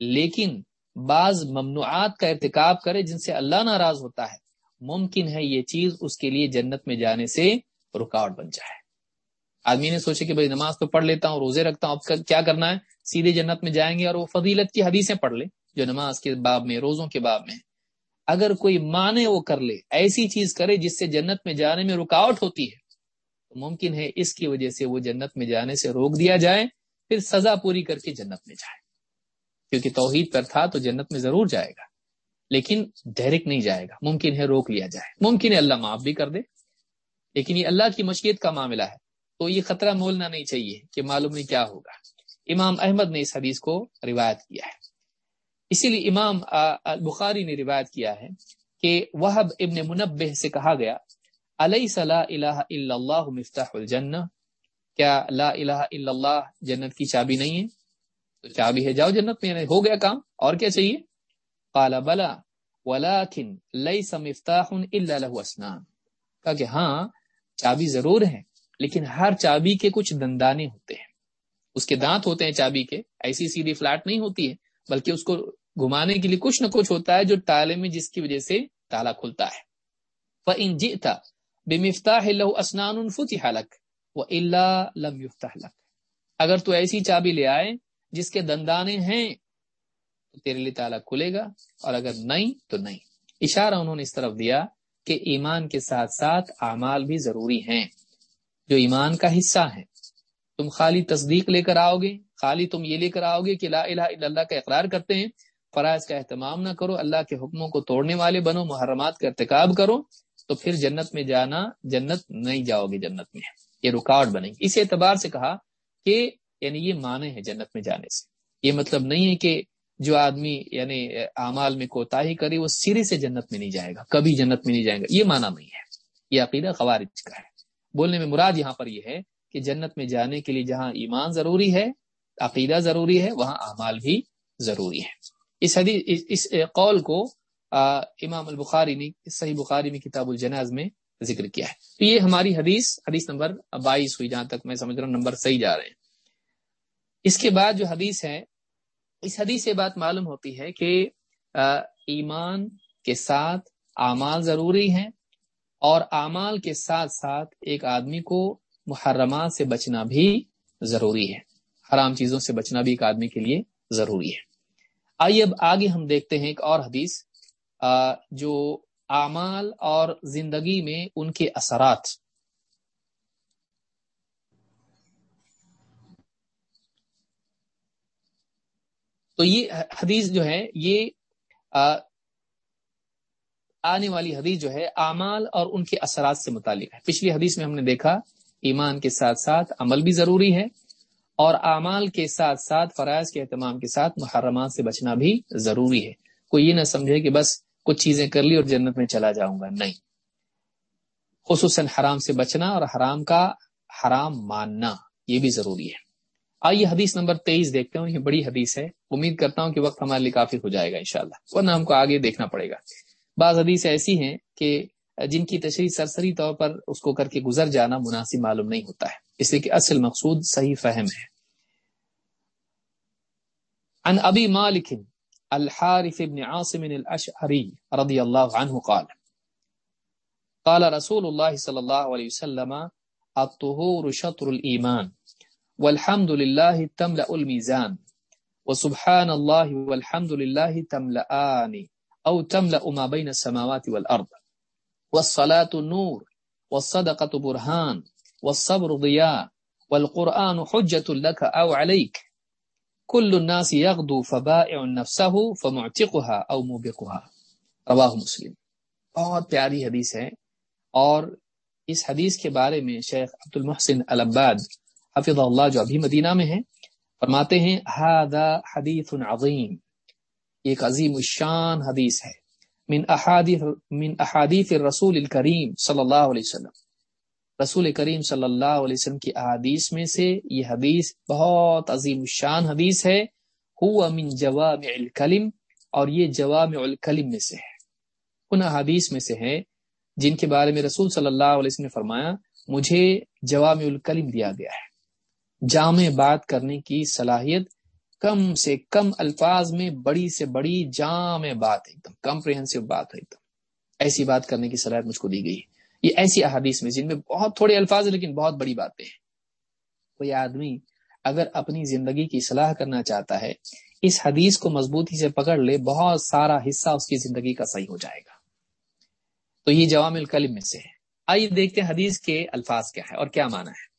لیکن بعض ممنوعات کا ارتکاب کرے جن سے اللہ ناراض ہوتا ہے۔ ممکن ہے یہ چیز اس کے لیے جنت میں جانے سے رکاوٹ بن جائے۔ آدمی نے سوچے کہ بھائی نماز تو پڑھ لیتا ہوں، روزے رکھتا ہوں، اب کیا کرنا ہے؟ سیدھے جنت میں جائیں گے اور وہ فضیلت کی حدیثیں پڑھ لے، جو نماز کے باب میں، روزوں کے باب میں۔ اگر کوئی مانے وہ کر لے، ایسی چیز کرے جس سے جنت میں جانے میں رکاوٹ ہوتی ہے۔ تو ممکن ہے اس کی وجہ سے وہ جنت میں جانے سے روک دیا جائے، پھر سزا پوری کر کے جنت میں جائے۔ کیونکہ توحید پر تھا تو جنت میں ضرور جائے گا، لیکن ڈائریکٹ نہیں جائے گا۔ ممکن ہے روک لیا جائے۔ ممکن ہے اللہ معاف بھی کر دے۔ لیکن یہ اللہ کی مشیت کا معاملہ ہے۔ تو یہ خطرہ مولنا نہیں چاہیے کہ معلوم نہیں کیا ہوگا۔ امام احمد نے اس حدیث کو روایت کیا ہے۔ اسی لیے امام بخاری نے روایت کیا ہے کہ وہب ابن منبہ سے کہا گیا علیہ صلاح الہ الا اللہ مفتاح الجنہ؟ کیا لا الہ الا اللہ جنت کی چابی نہیں ہے؟ تو چابی ہے، جاؤ جنت میں، ہو گیا کام، اور کیا چاہیے؟ قال، بلا ولكن ليس مفتاح الا له اسنان کہا کہ ہاں چابی ضرور ہے لیکن ہر چابی کے کچھ دندانے ہوتے ہیں۔ اس کے دانت ہوتے ہیں چابی کے، ایسی سیدھی فلیٹ نہیں ہوتی ہے۔ بلکہ اس کو گھمانے کے لیے کچھ نہ کچھ ہوتا ہے جو تالے میں جس کی وجہ سے تالا کھلتا ہے۔ فَإِن جِئْتَ بِمِفْتَاحِ لَهُ أَسْنَانٌ فُتِحَ لَكَ وَإِلَّا لَمْ يُفْتَحْ لَكَ۔ اگر تو ایسی چابی لے آئے جس کے دندانے ہیں تو تیرے لیے تالا کھلے گا اور اگر نہیں تو نہیں۔ اشارہ انہوں نے اس طرف دیا کہ ایمان کے ساتھ ساتھ اعمال بھی ضروری ہیں۔ جو ایمان کا حصہ ہیں، تم خالی تصدیق لے کر آؤ گے خالی تم یہ لے کر آؤ گے کہ لا الہ الا اللہ کا اقرار کرتے ہیں۔ فرائض کا اہتمام نہ کرو، اللہ کے حکموں کو توڑنے والے بنو، محرمات کا ارتکاب کرو، تو پھر جنت میں جانا، جنت نہیں جاؤ گے جنت میں۔ یہ رکاوٹ بنے گی۔ اس اعتبار سے کہا کہ یعنی یہ مانے ہیں جنت میں جانے سے۔ یہ مطلب نہیں ہے کہ جو آدمی یعنی اعمال میں کوتا ہی کرے، وہ سرے سے جنت میں نہیں جائے گا، کبھی جنت میں نہیں جائے گا۔ یہ مانا نہیں ہے۔ یہ عقیدہ خوارج کا ہے۔ بولنے میں مراد یہاں پر یہ ہے کہ جنت میں جانے کے لیے جہاں ایمان ضروری ہے عقیدہ ضروری ہے، وہاں اعمال بھی ضروری ہے اس حدیث، اس قول کو امام البخاری نے، صحیح بخاری میں کتاب الجناز میں ذکر کیا ہے۔ تو یہ ہماری حدیث حدیث نمبر بائیس ہوئی، جہاں تک میں سمجھ رہا ہوں نمبر صحیح جا رہے ہیں۔ اس کے بعد جو حدیث ہے، اس حدیث سے بات معلوم ہوتی ہے کہ ایمان کے ساتھ اعمال ضروری ہیں اور اعمال کے ساتھ ساتھ ایک آدمی کو محرمات سے بچنا بھی ضروری ہے۔ حرام چیزوں سے بچنا بھی ایک آدمی کے لیے ضروری ہے۔ آئیے اب آگے ہم دیکھتے ہیں ایک اور حدیث جو اعمال اور زندگی میں ان کے اثرات۔ تو یہ حدیث جو ہے، یہ آنے والی حدیث جو ہے، اعمال اور ان کے اثرات سے متعلق ہے۔ پچھلی حدیث میں ہم نے دیکھا، ایمان کے ساتھ ساتھ عمل بھی ضروری ہے۔ اور اعمال کے ساتھ ساتھ، فرائض کے اہتمام کے ساتھ محرمات سے بچنا بھی ضروری ہے۔ کوئی یہ نہ سمجھے کہ بس کچھ چیزیں کر لی اور جنت میں چلا جاؤں گا۔ نہیں۔ خصوصاً حرام سے بچنا اور حرام کا حرام ماننا، یہ بھی ضروری ہے۔ آئیے حدیث نمبر تیئیس دیکھتے ہوں یہ بڑی حدیث ہے۔ امید کرتا ہوں کہ وقت ہمارے لیے کافی ہو جائے گا انشاءاللہ، ورنہ ہم کو آگے دیکھنا پڑے گا۔ بعض حدیث ایسی ہیں کہ جن کی تشریح سرسری طور پر اس کو کر کے گزر جانا مناسب معلوم نہیں ہوتا ہے۔ اس لیے کہ اصل مقصود صحیح فہم ہے۔ عن ابی مالک الحارث بن عاصم الاشعری رضی اللہ عنہ قال قال رسول اللہ صلی اللہ علیہ وسلم الطهور شطر الایمان، والحمد لله تملأ الميزان وسبحان الله والحمد لله تملأان أو تملأ ما بين السماوات والأرض والصلاة نور والصدقة برهان والصبر ضياء والقرآن حجة لك أو عليك. كل الناس يغدو فبائع نفسه فمعتقها أو موبقها. رواہ مسلم. بہت پیاری حدیث ہے اور اس حدیث کے بارے میں شیخ عبد المحسن العباد حفظ اللہ جو ابھی مدینہ میں ہیں، فرماتے ہیں، هذا حدیث عظیم. ایک عظیم الشان حدیث ہے۔ من احادیث من احادیث الرسول الکریم صلی اللہ علیہ وسلم۔ رسول کریم صلی اللہ علیہ وسلم کی احادیث میں سے یہ حدیث بہت عظیم الشان حدیث ہے۔ ہوا من جوامع الکلم اور یہ جوامع الکلم میں سے ہے۔ ان احادیث میں سے ہے جن کے بارے میں رسول صلی اللہ علیہ وسلم نے فرمایا، مجھے جوامع الکلم دیا گیا ہے۔ جامع بات کرنے کی صلاحیت کم سے کم الفاظ میں بڑی سے بڑی جامع بات ایک دم کمپریہنسو بات ہے ایک دم۔ ایسی بات کرنے کی صلاحیت مجھ کو دی گئی۔ یہ ایسی احادیث میں، جن میں بہت تھوڑے الفاظ ہیں لیکن بہت بڑی باتیں ہیں۔ کوئی آدمی اگر اپنی زندگی کی صلاح کرنا چاہتا ہے، اس حدیث کو مضبوطی سے پکڑ لے، بہت سارا حصہ اس کی زندگی کا صحیح ہو جائے گا۔ تو یہ جوام الکلم میں سے ہے۔ آئیے دیکھتے ہیں حدیث کے الفاظ کیا ہے اور کیا مانا ہے۔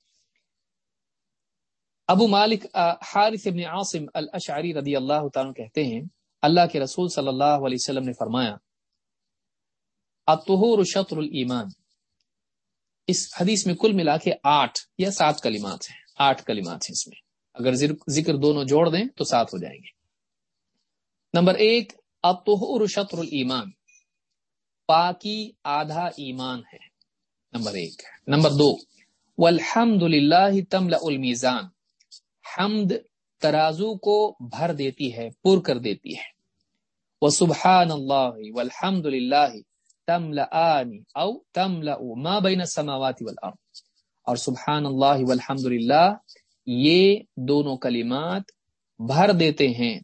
ابو مالک حارث ابن عاصم الاشعری رضی اللہ تعالیٰ کہتے ہیں، اللہ کے رسول صلی اللہ علیہ وسلم نے فرمایا اتحور شطر الایمان۔ اس حدیث میں کل ملا کے آٹھ یا سات کلمات ہیں، آٹھ کلمات ہیں اس میں۔ اگر ذکر دونوں جوڑ دیں تو سات ہو جائیں گے۔ نمبر ایک اتحور شطر الایمان۔ پاکی آدھا ایمان ہے، نمبر ایک۔ نمبر دو والحمد للہ تملا المیزان۔ حمد ترازو کو بھر دیتی ہے، پر کر دیتی ہے۔ وہ سبحان اللہ والحمد للہ او ما بین السماوات والارض اور سبحان اللہ والحمد للہ یہ دونوں کلمات بھر دیتے ہیں۔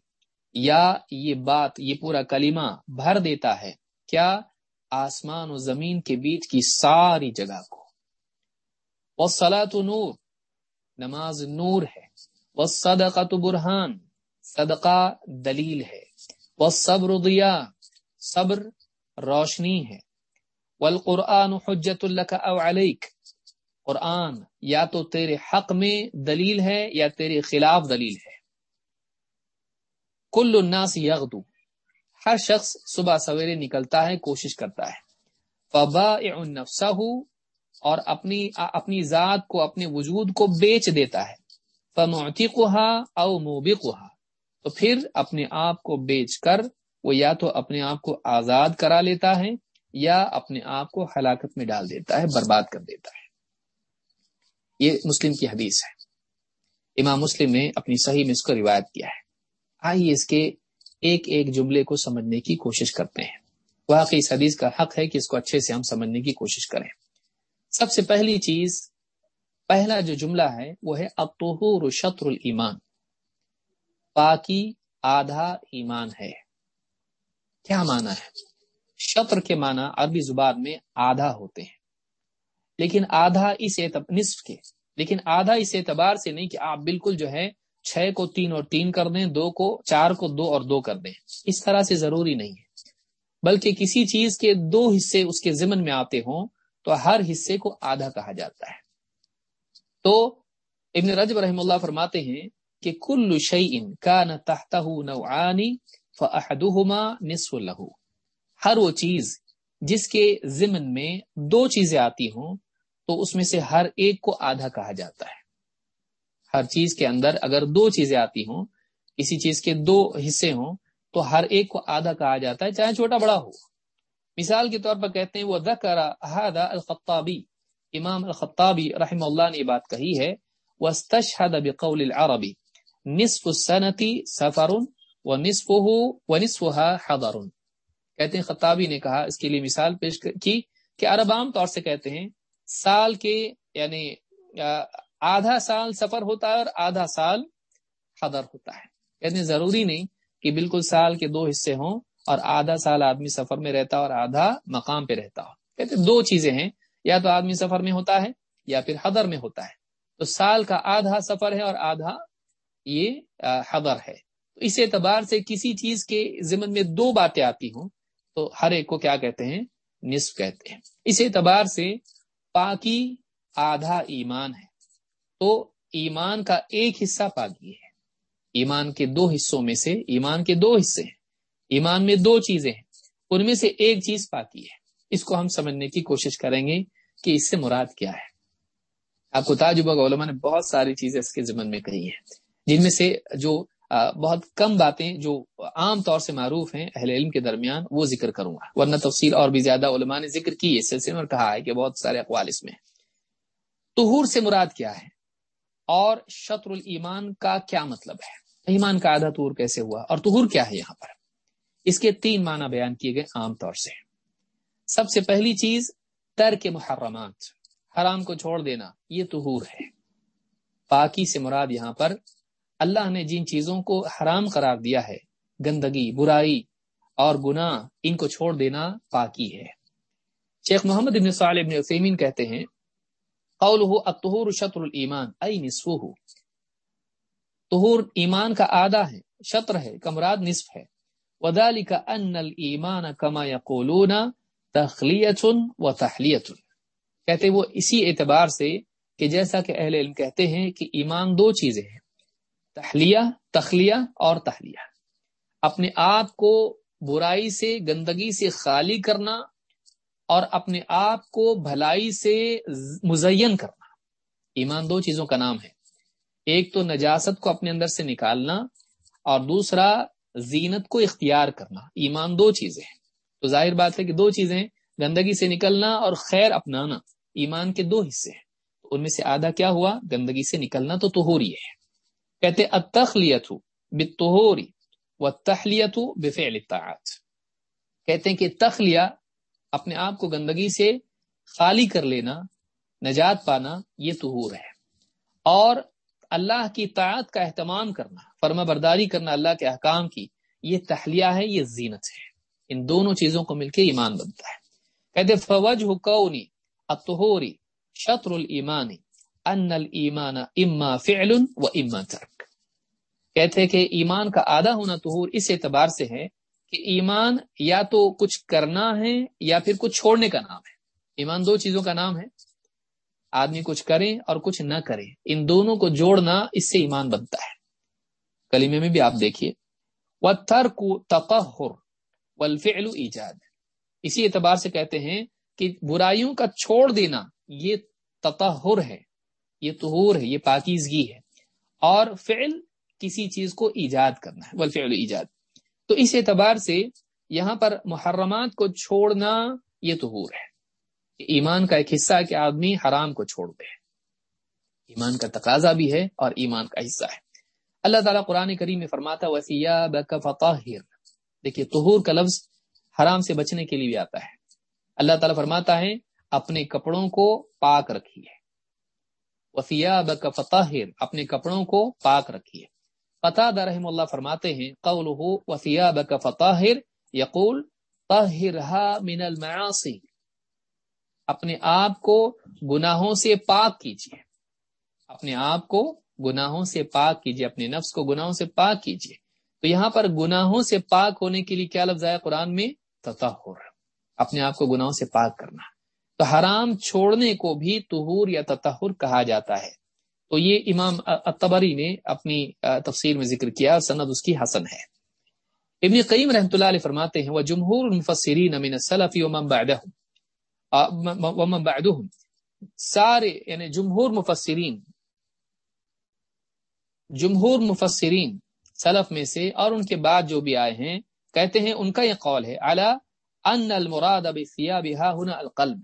یا یہ بات، یہ پورا کلمہ بھر دیتا ہے۔ کیا آسمان و زمین کے بیچ کی ساری جگہ کو۔ وہ سلاۃ نور، نماز نور ہے۔ وہ صدقہ تو برہان صدقہ دلیل ہے. وہ صبر صبر روشنی ہے. والقرآن حجت اللہ او علیک. قرآن یا تو تیرے حق میں دلیل ہے یا تیرے خلاف دلیل ہے. کل الناس یغدو. ہر شخص صبح سویرے نکلتا ہے، کوشش کرتا ہے. فبا نفسا اور اپنی اپنی ذات کو، اپنے وجود کو بیچ دیتا ہے. فموتی او موبی تو پھر اپنے آپ کو بیچ کر وہ یا تو اپنے آپ کو آزاد کرا لیتا ہے یا اپنے آپ کو ہلاکت میں ڈال دیتا ہے، برباد کر دیتا ہے۔ یہ مسلم کی حدیث ہے۔ امام مسلم نے اپنی صحیح میں اس کو روایت کیا ہے۔ آئیے اس کے ایک ایک جملے کو سمجھنے کی کوشش کرتے ہیں۔ واقعی اس حدیث کا حق ہے کہ اس کو اچھے سے ہم سمجھنے کی کوشش کریں۔ سب سے پہلی چیز پہلا جو جملہ ہے وہ ہے ابتوہ شطر المان پاکی آدھا ایمان ہے۔ کیا مانا ہے؟ شطر کے معنی عربی زبان میں آدھا ہوتے ہیں۔ لیکن آدھا اس نصف کے۔ لیکن آدھا اس اعتبار سے نہیں کہ آپ بالکل جو ہے چھ کو تین اور تین کر دیں، دو کو چار کو دو اور دو کر دیں۔ اس طرح سے ضروری نہیں ہے۔ بلکہ کسی چیز کے دو حصے اس کے ضمن میں آتے ہوں تو ہر حصے کو آدھا کہا جاتا ہے۔ تو ابن رجب رحم اللہ فرماتے ہیں کہ کل شعین کا نہ تحت نوعانی فہدما نصف ہر وہ چیز جس کے ضمن میں دو چیزیں آتی ہوں تو اس میں سے ہر ایک کو آدھا کہا جاتا ہے۔ ہر چیز کے اندر اگر دو چیزیں آتی ہوں، کسی چیز کے دو حصے ہوں، تو ہر ایک کو آدھا کہا جاتا ہے، چاہے چھوٹا بڑا ہو۔ مثال کے طور پر کہتے ہیں، وہ الخطابی۔ امام الخطابی رحم اللہ نے یہ بات کہی ہے بقول العربی نصف السنتی سفر و نصف حضر۔ کہتے ہیں، خطابی نے کہا، اس کے لیے مثال پیش کی کہ عرب عام طور سے کہتے ہیں، سال کے یعنی آدھا سال سفر ہوتا ہے اور آدھا سال حضر ہوتا ہے۔ یعنی ضروری نہیں کہ بالکل سال کے دو حصے ہوں اور آدھا سال آدمی سفر میں رہتا اور آدھا مقام پہ رہتا ہو۔ کہتے دو چیزیں ہیں یا تو آدمی سفر میں ہوتا ہے یا پھر حضر میں ہوتا ہے۔ تو سال کا آدھا سفر ہے اور آدھا یہ حضر ہے۔ تو اس اعتبار سے کسی چیز کے ضمن میں دو باتیں آتی ہوں تو ہر ایک کو کیا کہتے ہیں؟ نصف کہتے ہیں۔ اس اعتبار سے پاکی آدھا ایمان ہے۔ تو ایمان کا ایک حصہ پاکی ہے۔ ایمان کے دو حصوں میں سے ایمان کے دو حصے ہیں۔ ایمان میں دو چیزیں ہیں۔ ان میں سے ایک چیز پاکی ہے۔ اس کو ہم سمجھنے کی کوشش کریں گے۔ کہ اس سے مراد کیا ہے؟ آپ کو تاجبہ علماء نے بہت ساری چیزیں اس کے ذمن میں کہی ہیں۔ جن میں سے جو بہت کم باتیں جو عام طور سے معروف ہیں اہل علم کے درمیان، وہ ذکر کروں گا۔ ورنہ تفصیل اور بھی زیادہ علماء نے ذکر کی اس سلسلے میں کہا ہے کہ بہت سارے اقوال اس میں تہور سے مراد کیا ہے؟ اور شطر المان کا کیا مطلب ہے؟ ایمان کا آدھا طور کیسے ہوا؟ اور تہور کیا ہے یہاں پر؟ اس کے تین معنی بیان کیے گئے عام طور سے۔ سب سے پہلی چیز ترک محرمات، حرام کو چھوڑ دینا، یہ تہور ہے۔ پاکی سے مراد یہاں پر اللہ نے جن چیزوں کو حرام قرار دیا ہے، گندگی، برائی اور گناہ، ان کو چھوڑ دینا پاکی ہے۔ شیخ محمد ابن صالح ابن عثیمین کہتے ہیں قوله الطهور شطر الایمان، ای نصفه طہور ایمان کا آدھا ہے، شطر ہے، کمراد نصف ہے۔ وذالک ان الایمان کما یقولون تخلیت و تحلیت کہتے وہ اسی اعتبار سے کہ جیسا کہ اہل علم کہتے ہیں کہ ایمان دو چیزیں ہیں، تحلیہ، تخلیہ اور تحلیہ۔ اپنے آپ کو برائی سے، گندگی سے خالی کرنا اور اپنے آپ کو بھلائی سے مزین کرنا۔ ایمان دو چیزوں کا نام ہے۔ ایک تو نجاست کو اپنے اندر سے نکالنا اور دوسرا زینت کو اختیار کرنا۔ ایمان دو چیزیں ہیں۔ تو ظاہر بات ہے کہ دو چیزیں گندگی سے نکلنا اور خیر اپنانا، ایمان کے دو حصے ہیں۔ ان میں سے آدھا کیا ہوا؟ گندگی سے نکلنا تو توہوری ہے۔ کہتے اتخلیت بتہوری و تخلیت بفعل الطاعات۔ کہتے ہیں کہ تخلیہ اپنے آپ کو گندگی سے خالی کر لینا، نجات پانا، یہ تہور ہے۔ اور اللہ کی طاعت کا اہتمام کرنا فرما برداری کرنا، اللہ کے احکام کی، یہ تحلیہ ہے، یہ زینت ہے۔ ان دونوں چیزوں کو مل کے ایمان بنتا ہے۔ کہتے فوج کونی اتہوری شطر المان ان المان اما فعل و اما ترک کہتے کہ ایمان کا آدھا ہونا تہور اس اعتبار سے ہے کہ ایمان یا تو کچھ کرنا ہے یا پھر کچھ چھوڑنے کا نام ہے۔ ایمان دو چیزوں کا نام ہے۔ آدمی کچھ کرے اور کچھ نہ کرے۔ ان دونوں کو جوڑنا اس سے ایمان بنتا ہے۔ کلیمے میں بھی آپ دیکھیے۔ وہ ترک تقہر والفعل ایجاد اسی اعتبار سے کہتے ہیں کہ برائیوں کا چھوڑ دینا یہ تطہر ہے، یہ تہور ہے، یہ پاکیزگی ہے۔ اور فعل کسی چیز کو ایجاد کرنا ہے، والفعل ایجاد۔ تو اس اعتبار سے یہاں پر محرمات کو چھوڑنا یہ تہور ہے۔ ایمان کا ایک حصہ ہے کہ آدمی حرام کو چھوڑ دے۔ ایمان کا تقاضا بھی ہے اور ایمان کا حصہ ہے۔ اللہ تعالیٰ قرآن کریم میں فرماتا وسیع بک فطاہر دیکھیے تہور کا لفظ حرام سے بچنے کے لیے بھی آتا ہے۔ اللہ تعالیٰ فرماتا ہے، اپنے کپڑوں کو پاک رکھیے۔ وسیع فتح اپنے کپڑوں کو پاک رکھیے۔ قطع رحم اللہ فرماتے ہیں قول وسیع بک فتح یقول من المعاصی اپنے آپ کو گناہوں سے پاک کیجیے۔ اپنے آپ کو گناہوں سے پاک کیجیے، اپنے نفس کو گناہوں سے پاک کیجیے۔ تو یہاں پر گناہوں سے پاک ہونے کے لیے کیا لفظ ہے قرآن میں؟ تطہر۔ اپنے آپ کو گناہوں سے پاک کرنا۔ تو حرام چھوڑنے کو بھی تہور یا تطہر کہا جاتا ہے۔ تو یہ امام اتبری نے اپنی تفسیر میں ذکر کیا، سند اس کی حسن ہے۔ ابن قیم رحمۃ اللہ علیہ فرماتے ہیں وہ جمہور المفسرین من السلف ومن بعدهم۔ ومن بعدهم۔ سارے یعنی جمہور مفسرین۔ جمہور مفسرین۔ سلف میں سے اور ان کے بعد جو بھی آئے ہیں، کہتے ہیں ان کا یہ قول ہے اعلی ان المراد بثيابها هنا القلب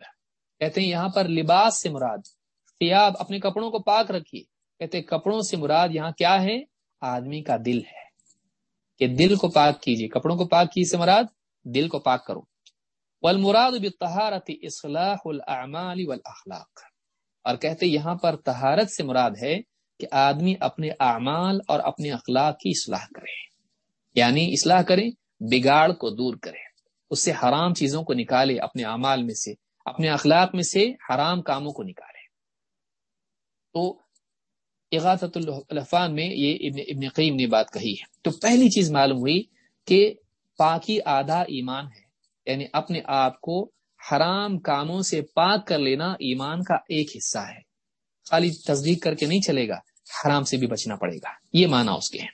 کہتے ہیں، یہاں پر لباس سے مراد ثياب اپنے کپڑوں کو پاک رکھیے۔ کہتے ہیں، کپڑوں سے مراد یہاں کیا ہے؟ آدمی کا دل ہے کہ دل کو پاک کیجیے۔ کپڑوں کو پاک کی سے مراد؟ دل کو پاک کرو۔ والمراد بالطہارت اصلاح الاعمال والاخلاق اور کہتے یہاں پر طہارت سے مراد ہے کہ آدمی اپنے اعمال اور اپنے اخلاق کی اصلاح کرے۔ یعنی اصلاح کرے، بگاڑ کو دور کرے۔ اس سے حرام چیزوں کو نکالے، اپنے اعمال میں سے، اپنے اخلاق میں سے حرام کاموں کو نکالے۔ تو اغاثت الفان میں یہ ابن ابن قیم نے بات کہی ہے۔ تو پہلی چیز معلوم ہوئی کہ پاکی آدھا ایمان ہے۔ یعنی اپنے آپ کو حرام کاموں سے پاک کر لینا ایمان کا ایک حصہ ہے۔ خالی تصدیق کر کے نہیں چلے گا۔ حرام سے بھی بچنا پڑے گا۔ یہ معنی اس کے ہیں۔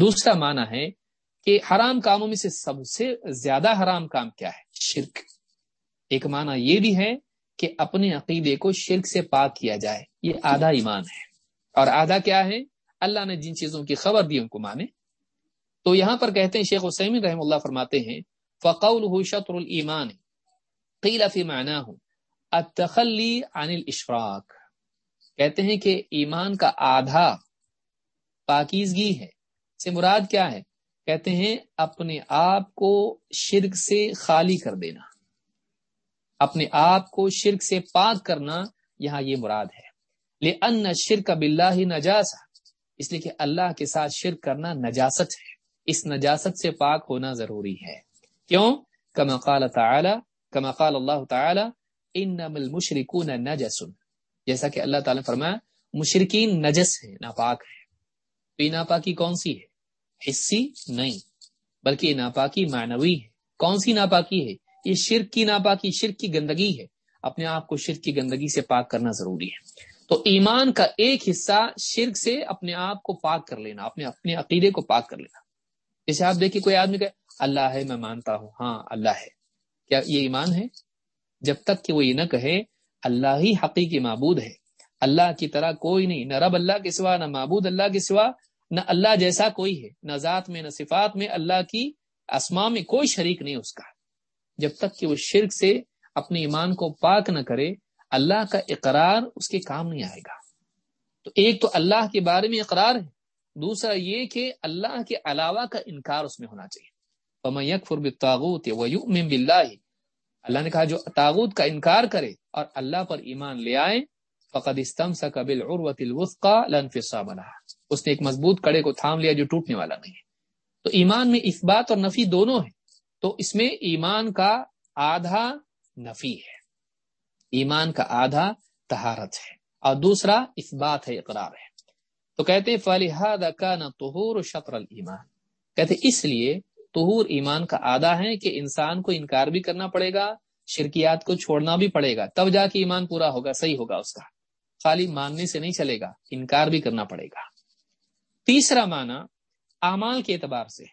دوسرا معنی ہے کہ حرام کاموں میں سے سب سے زیادہ حرام کام کیا ہے؟ شرک۔ ایک معنی یہ بھی ہے کہ اپنے عقیدے کو شرک سے پاک کیا جائے۔ یہ آدھا ایمان ہے۔ اور آدھا کیا ہے؟ اللہ نے جن چیزوں کی خبر دی ان کو مانے۔ تو یہاں پر کہتے ہیں شیخ حسین رحم اللہ فرماتے ہیں، فقوله شطر الایمان قیل فی معناه التخلی عن الاشراک کہتے ہیں کہ ایمان کا آدھا پاکیزگی ہے۔ سے مراد کیا ہے؟ کہتے ہیں اپنے آپ کو شرک سے خالی کر دینا۔ اپنے آپ کو شرک سے پاک کرنا یہاں یہ مراد ہے۔ لے ان شرک بلّہ ہی نجاسا اس لیے کہ اللہ کے ساتھ شرک کرنا نجاست ہے۔ اس نجاست سے پاک ہونا ضروری ہے۔ کیوں؟ کما قال تعالی، کما قال اللہ تعالی انما المشرکون نجس۔ جیسا کہ اللہ تعالی فرمایا مشرقین نجس ہے ناپاک ہے تو یہ ناپاکی کون سی ہے؟ حصی نہیں، بلکہ یہ ناپاکی معنوی ہے۔ کون سی ناپاکی ہے؟ یہ شرک کی ناپاکی، شرک کی گندگی ہے۔ اپنے آپ کو شرک کی گندگی سے پاک کرنا ضروری ہے۔ تو ایمان کا ایک حصہ شرک سے اپنے آپ کو پاک کر لینا، اپنے اپنے عقیدے کو پاک کر لینا۔ جیسے آپ دیکھیے، کوئی آدمی کہ اللہ ہے، میں مانتا ہوں۔ ہاں اللہ ہے۔ کیا یہ ایمان ہے؟ جب تک کہ وہ یہ نہ کہے اللہ ہی حقیقی معبود ہے۔ اللہ کی طرح کوئی نہیں، نہ رب اللہ کے سوا، نہ معبود اللہ کے سوا، نہ اللہ جیسا کوئی ہے۔ نہ ذات میں، نہ صفات میں اللہ کی اسما میں کوئی شریک نہیں اس کا۔ جب تک کہ وہ شرک سے اپنے ایمان کو پاک نہ کرے، اللہ کا اقرار اس کے کام نہیں آئے گا۔ تو ایک تو اللہ کے بارے میں اقرار ہے، دوسرا یہ کہ اللہ کے علاوہ کا انکار اس میں ہونا چاہیے۔ تاغت اللہ نے کہا جو تاغت کا انکار کرے اور اللہ پر ایمان لے آئے، فقد استم سا قبل بنا اس نے ایک مضبوط کڑے کو تھام لیا جو ٹوٹنے والا نہیں ہے۔ تو ایمان میں اس بات اور نفی دونوں ہے تو اس میں ایمان کا آدھا نفی ہے۔ ایمان کا آدھا تہارت ہے۔ اور دوسرا اس بات ہے، اقرار ہے۔ تو کہتے فالحاد کا نہ تہور شطر المان کہتے اس لیے تہور ایمان کا آدھا ہے کہ انسان کو انکار بھی کرنا پڑے گا، شرکیات کو چھوڑنا بھی پڑے گا، تب جا کے ایمان پورا ہوگا، صحیح ہوگا اس کا۔ خالی ماننے سے نہیں چلے گا، انکار بھی کرنا پڑے گا۔ تیسرا معنی اعمال کے اعتبار سے۔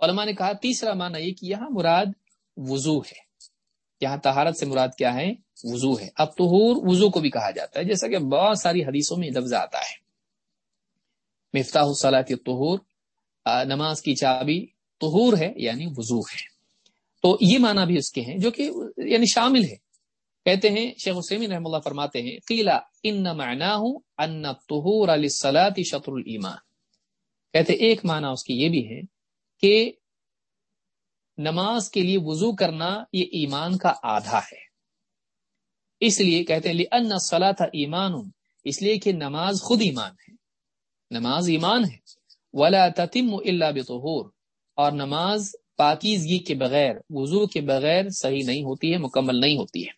علماء نے کہا، تیسرا معنی یہ کہ یہاں مراد وضو ہے۔ یہاں تہارت سے مراد کیا ہے؟ وضو ہے۔ اب تہور وضو کو بھی کہا جاتا ہے، جیسا کہ بہت ساری حدیثوں میں لفظ آتا ہے۔ مفتاح الصلاح تہور نماز کی چابی تہور ہے یعنی وضو ہے۔ تو یہ معنی بھی اس کے ہیں، جو کہ یعنی شامل ہے۔ کہتے ہیں، شیخ حسین رحم اللہ فرماتے ہیں قیلا ان معنی ہوں ان تہور علی شطر المان کہتے، ایک معنی اس کی یہ بھی ہے کہ نماز کے لیے وضو کرنا یہ ایمان کا آدھا ہے۔ اس لیے کہتے ہیں ان سلا تھا ایمان۔ اس لیے کہ نماز خود ایمان ہے۔ نماز ایمان ہے۔ ولا تتم اللہ بطور اور نماز پاکیزگی کے بغیر، وضو کے بغیر صحیح نہیں ہوتی ہے، مکمل نہیں ہوتی ہے۔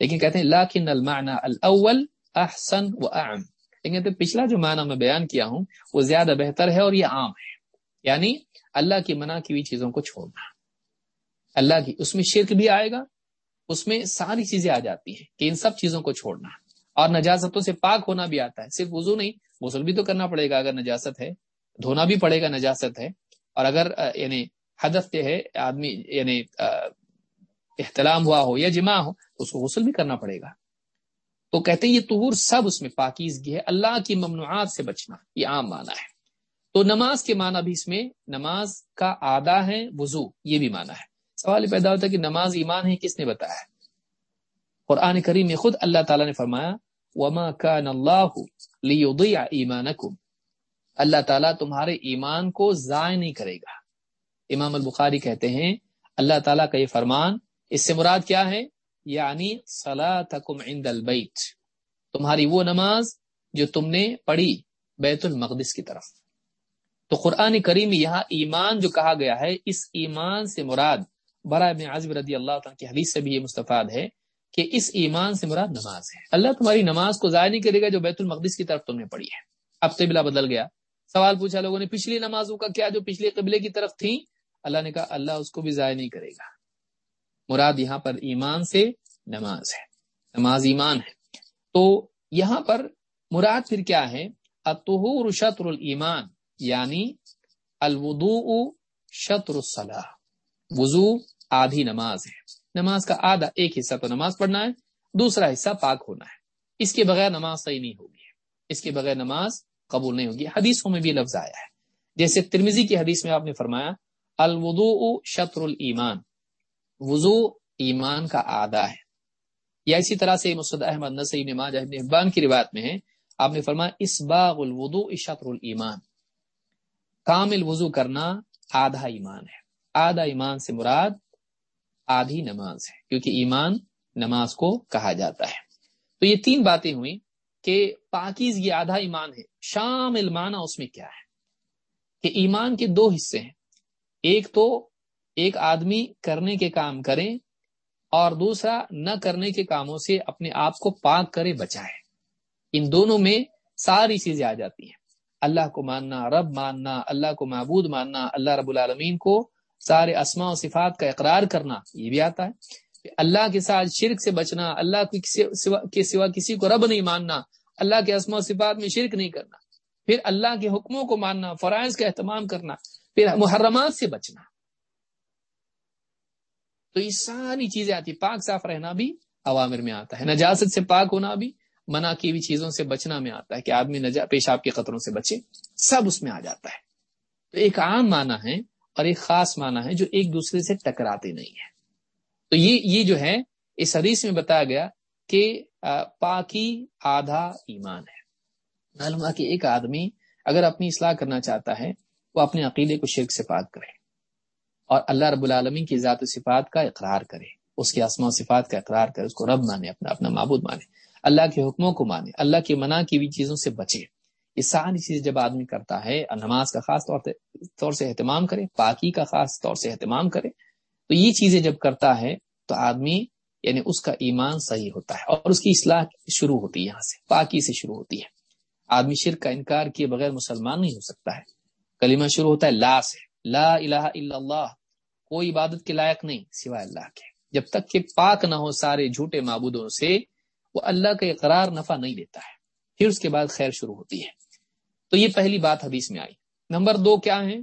لیکن کہتے ہیں لاکن المعنى الاول احسن و اعم لیکن پچھلا جو معنی میں بیان کیا ہوں، وہ زیادہ بہتر ہے اور یہ عام ہے۔ یعنی اللہ کی منع کی ہوئی چیزوں کو چھوڑنا۔ اللہ کی، اس میں شرک بھی آئے گا، اس میں ساری چیزیں آ جاتی ہیں کہ ان سب چیزوں کو چھوڑنا۔ اور نجاستوں سے پاک ہونا بھی آتا ہے، صرف وضو نہیں، غسل بھی تو کرنا پڑے گا اگر نجاست ہے۔ دھونا بھی پڑے گا نجاست ہے اور اگر یعنی حدف ہے، آدمی یعنی احتلام ہوا ہو یا جمع ہو، تو اس کو غسل بھی کرنا پڑے گا۔ تو کہتے ہیں یہ طہور سب اس میں پاکیزگی ہے، اللہ کی ممنوعات سے بچنا، یہ عام معنی ہے۔ تو نماز کے معنی بھی اس میں، نماز کا آدھا ہے، وضو، یہ بھی معنی ہے۔ سوال پیدا ہوتا ہے کہ نماز ایمان ہے، کس نے بتایا؟ قرآن کریم میں خود اللہ تعالیٰ نے فرمایا، وما كان اللہ لیضیع ایمانکم اللہ تعالیٰ تمہارے ایمان کو ضائع نہیں کرے گا۔ امام البخاری کہتے ہیں، اللہ تعالیٰ کا یہ فرمان، اس سے مراد کیا ہے؟ یعنی صلاتکم عند البیت، تمہاری وہ نماز جو تم نے پڑھی بیت المقدس کی طرف۔ تو قرآن کریم یہاں ایمان جو کہا گیا ہے، اس ایمان سے مراد برا ابن عزب رضی اللہ تعالیٰ کی حدیث سے بھی یہ مستفاد ہے کہ اس ایمان سے مراد نماز ہے۔ اللہ تمہاری نماز کو ضائع نہیں کرے گا جو بیت المقدس کی طرف تم نے پڑھی ہے۔ اب قبلہ بدل گیا۔ سوال پوچھا لوگوں نے، پچھلی نمازوں کا کیا جو پچھلے قبلے کی طرف تھی؟ اللہ نے کہا، اللہ اس کو بھی ضائع نہیں کرے گا۔ مراد یہاں پر ایمان سے نماز ہے۔ نماز ایمان ہے۔ تو یہاں پر مراد پھر کیا ہے؟ اتحور شطر المان یعنی الودو شطر الصلاح وضو آدھی نماز ہے۔ نماز کا آدھا ایک حصہ تو نماز پڑھنا ہے، دوسرا حصہ پاک ہونا ہے۔ اس کے بغیر نماز صحیح نہیں ہوگی۔ اس کے بغیر نماز قبول نہیں ہوگی۔ حدیثوں میں بھی لفظ آیا ہے۔ جیسے ترمیزی کی حدیث میں آپ نے فرمایا الودو شطر المان وضو ایمان کا آدھا ہے۔ یا اسی طرح سے مسد احمد نسی نماز کی روایت میں ہے۔ آپ نے فرمایا اس باغ الودو اشطر المان کامل وضو کرنا آدھا ایمان ہے۔ آدھا ایمان سے مراد آدھی نماز ہے، کیونکہ ایمان نماز کو کہا جاتا ہے۔ تو یہ تین باتیں ہوئیں۔ کہ پاکیز یہ آدھا ایمان ہے۔ شام المانا اس میں کیا ہے؟ کہ ایمان کے دو حصے ہیں۔ ایک تو ایک آدمی کرنے کے کام کریں اور دوسرا نہ کرنے کے کاموں سے اپنے آپ کو پاک کرے بچائے ان دونوں میں ساری چیزیں آ جاتی ہیں۔ اللہ کو ماننا، رب ماننا، اللہ کو معبود ماننا، اللہ رب العالمین کو سارے اسماء و صفات کا اقرار کرنا، یہ بھی آتا ہے۔ اللہ کے ساتھ شرک سے بچنا، اللہ کے سوا کسی کو رب نہیں ماننا، اللہ کے اسماء و صفات میں شرک نہیں کرنا۔ پھر اللہ کے حکموں کو ماننا، فرائض کا اہتمام کرنا، پھر محرمات سے بچنا۔ تو یہ ساری چیزیں آتی، پاک صاف رہنا بھی عوامر میں آتا ہے، نجاست سے پاک ہونا بھی، منع کی ہوئی چیزوں سے بچنا میں آتا ہے کہ آدمی نجا پیشاب کے خطروں سے بچے، سب اس میں آ جاتا ہے۔ تو ایک عام معنی ہے اور ایک خاص معنی ہے جو ایک دوسرے سے ٹکراتے نہیں ہے تو یہ یہ جو ہے، اس حدیث میں بتایا گیا کہ پاکی آدھا ایمان ہے۔ معلوم کہ ایک آدمی اگر اپنی اصلاح کرنا چاہتا ہے، وہ اپنے عقیدے کو شرک سے پاک کرے اور اللہ رب العالمین کی ذات و صفات کا اقرار کرے، اس کی اسما و صفات کا اقرار کرے، اس کو رب مانے، اپنا اپنا معبود مانے، اللہ کے حکموں کو مانے، اللہ کی منع کی ہوئی چیزوں سے بچے۔ یہ ساری چیز جب آدمی کرتا ہے نماز کا خاص طور طور سے اہتمام کرے، پاکی کا خاص طور سے اہتمام کرے تو یہ چیزیں جب کرتا ہے تو آدمی یعنی اس کا ایمان صحیح ہوتا ہے اور اس کی اصلاح شروع ہوتی ہے یہاں سے، پاکی سے شروع ہوتی ہے۔ آدمی شرک کا انکار کیے بغیر مسلمان نہیں ہو سکتا ہے۔ کلمہ شروع ہوتا ہے لا سے۔ لا الہ الا اللہ، کوئی عبادت کے لائق نہیں سوائے اللہ کے۔ جب تک کہ پاک نہ ہو سارے جھوٹے معبودوں سے، وہ اللہ کا اقرار نفع نہیں دیتا ہے۔ پھر اس کے بعد خیر شروع ہوتی ہے۔ تو یہ پہلی بات حدیث میں آئی۔ نمبر دو کیا ہے؟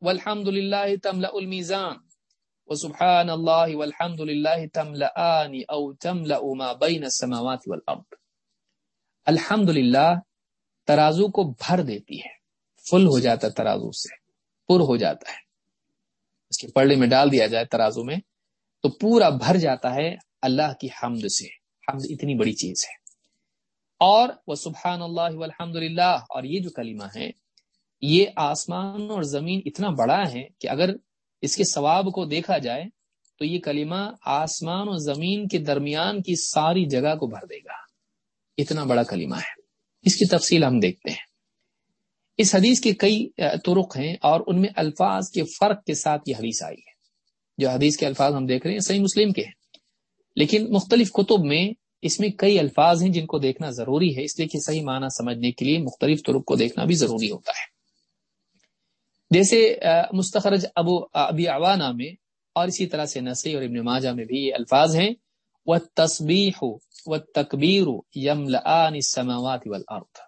والحمد للہ تملا المیزان۔ وسبحان اللہ والحمد للہ تملآن او تملأ ما بین السماوات والارض. الحمد للہ ترازو کو بھر دیتی ہے، فل ہو جاتا ہے ترازو سے، پر ہو جاتا ہے۔ اس کے پڑے میں ڈال دیا جائے ترازو میں، تو پورا بھر جاتا ہے اللہ کی حمد سے۔ حمد اتنی بڑی چیز ہے۔ اور وہ سبحان اللہ والحمد للہ اور یہ جو کلمہ ہے، یہ آسمان اور زمین اتنا بڑا ہے کہ اگر اس کے ثواب کو دیکھا جائے تو یہ کلمہ آسمان اور زمین کے درمیان کی ساری جگہ کو بھر دے گا۔ اتنا بڑا کلمہ ہے۔ اس کی تفصیل ہم دیکھتے ہیں۔ اس حدیث کے کئی طرق ہیں اور ان میں الفاظ کے فرق کے ساتھ یہ حدیث آئی ہے۔ جو حدیث کے الفاظ ہم دیکھ رہے ہیں، صحیح مسلم کے ہیں۔ لیکن مختلف کتب میں اس میں کئی الفاظ ہیں جن کو دیکھنا ضروری ہے، اس لیے کہ صحیح معنی سمجھنے کے لیے مختلف طرق کو دیکھنا بھی ضروری ہوتا ہے۔ جیسے مستخرج ابو ابی عوانہ میں، اور اسی طرح سے نسی اور ابن ماجہ میں بھی یہ الفاظ ہیں۔ وہ تصبیح و تقبیر السماوات والارض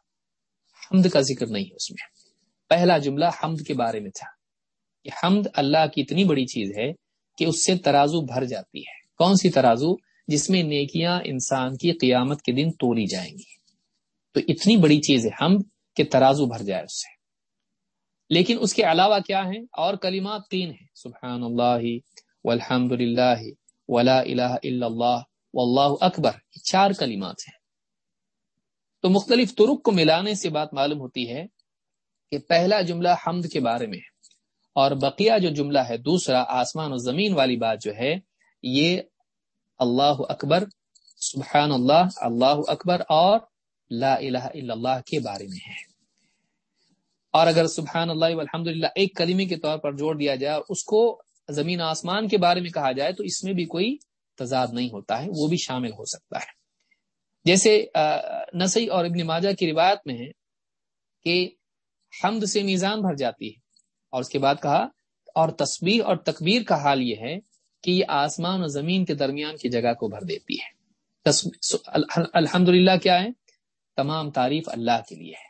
حمد کا ذکر نہیں ہے اس میں۔ پہلا جملہ حمد کے بارے میں تھا۔ کہ حمد اللہ کی اتنی بڑی چیز ہے کہ اس سے ترازو بھر جاتی ہے۔ کون سی ترازو؟ جس میں نیکیاں انسان کی قیامت کے دن تولی جائیں گی۔ تو اتنی بڑی چیز ہے حمد کہ ترازو بھر جائے اس سے۔ لیکن اس کے علاوہ کیا ہے اور کلمات تین ہیں۔ سبحان اللہ والحمد للہ ولا الہ الا اللہ واللہ اکبر۔ یہ چار کلمات ہیں۔ تو مختلف طرق کو ملانے سے بات معلوم ہوتی ہے کہ پہلا جملہ حمد کے بارے میں ہے اور بقیہ جو جملہ ہے، دوسرا آسمان و زمین والی بات جو ہے، یہ اللہ اکبر، سبحان اللہ اللہ اکبر اور لا الہ الا اللہ کے بارے میں ہے۔ اور اگر سبحان اللہ والحمد للہ ایک کلمے کے طور پر جوڑ دیا جائے اور اس کو زمین آسمان کے بارے میں کہا جائے تو اس میں بھی کوئی تضاد نہیں ہوتا ہے، وہ بھی شامل ہو سکتا ہے۔ جیسے نسی اور ابن ماجہ کی روایت میں ہے کہ حمد سے میزان بھر جاتی ہے اور اس کے بعد کہا، اور تصویر اور تکبیر کا حال یہ ہے کہ یہ آسمان اور زمین کے درمیان کی جگہ کو بھر دیتی ہے۔ الحمد کیا ہے؟ تمام تعریف اللہ کے لیے ہے۔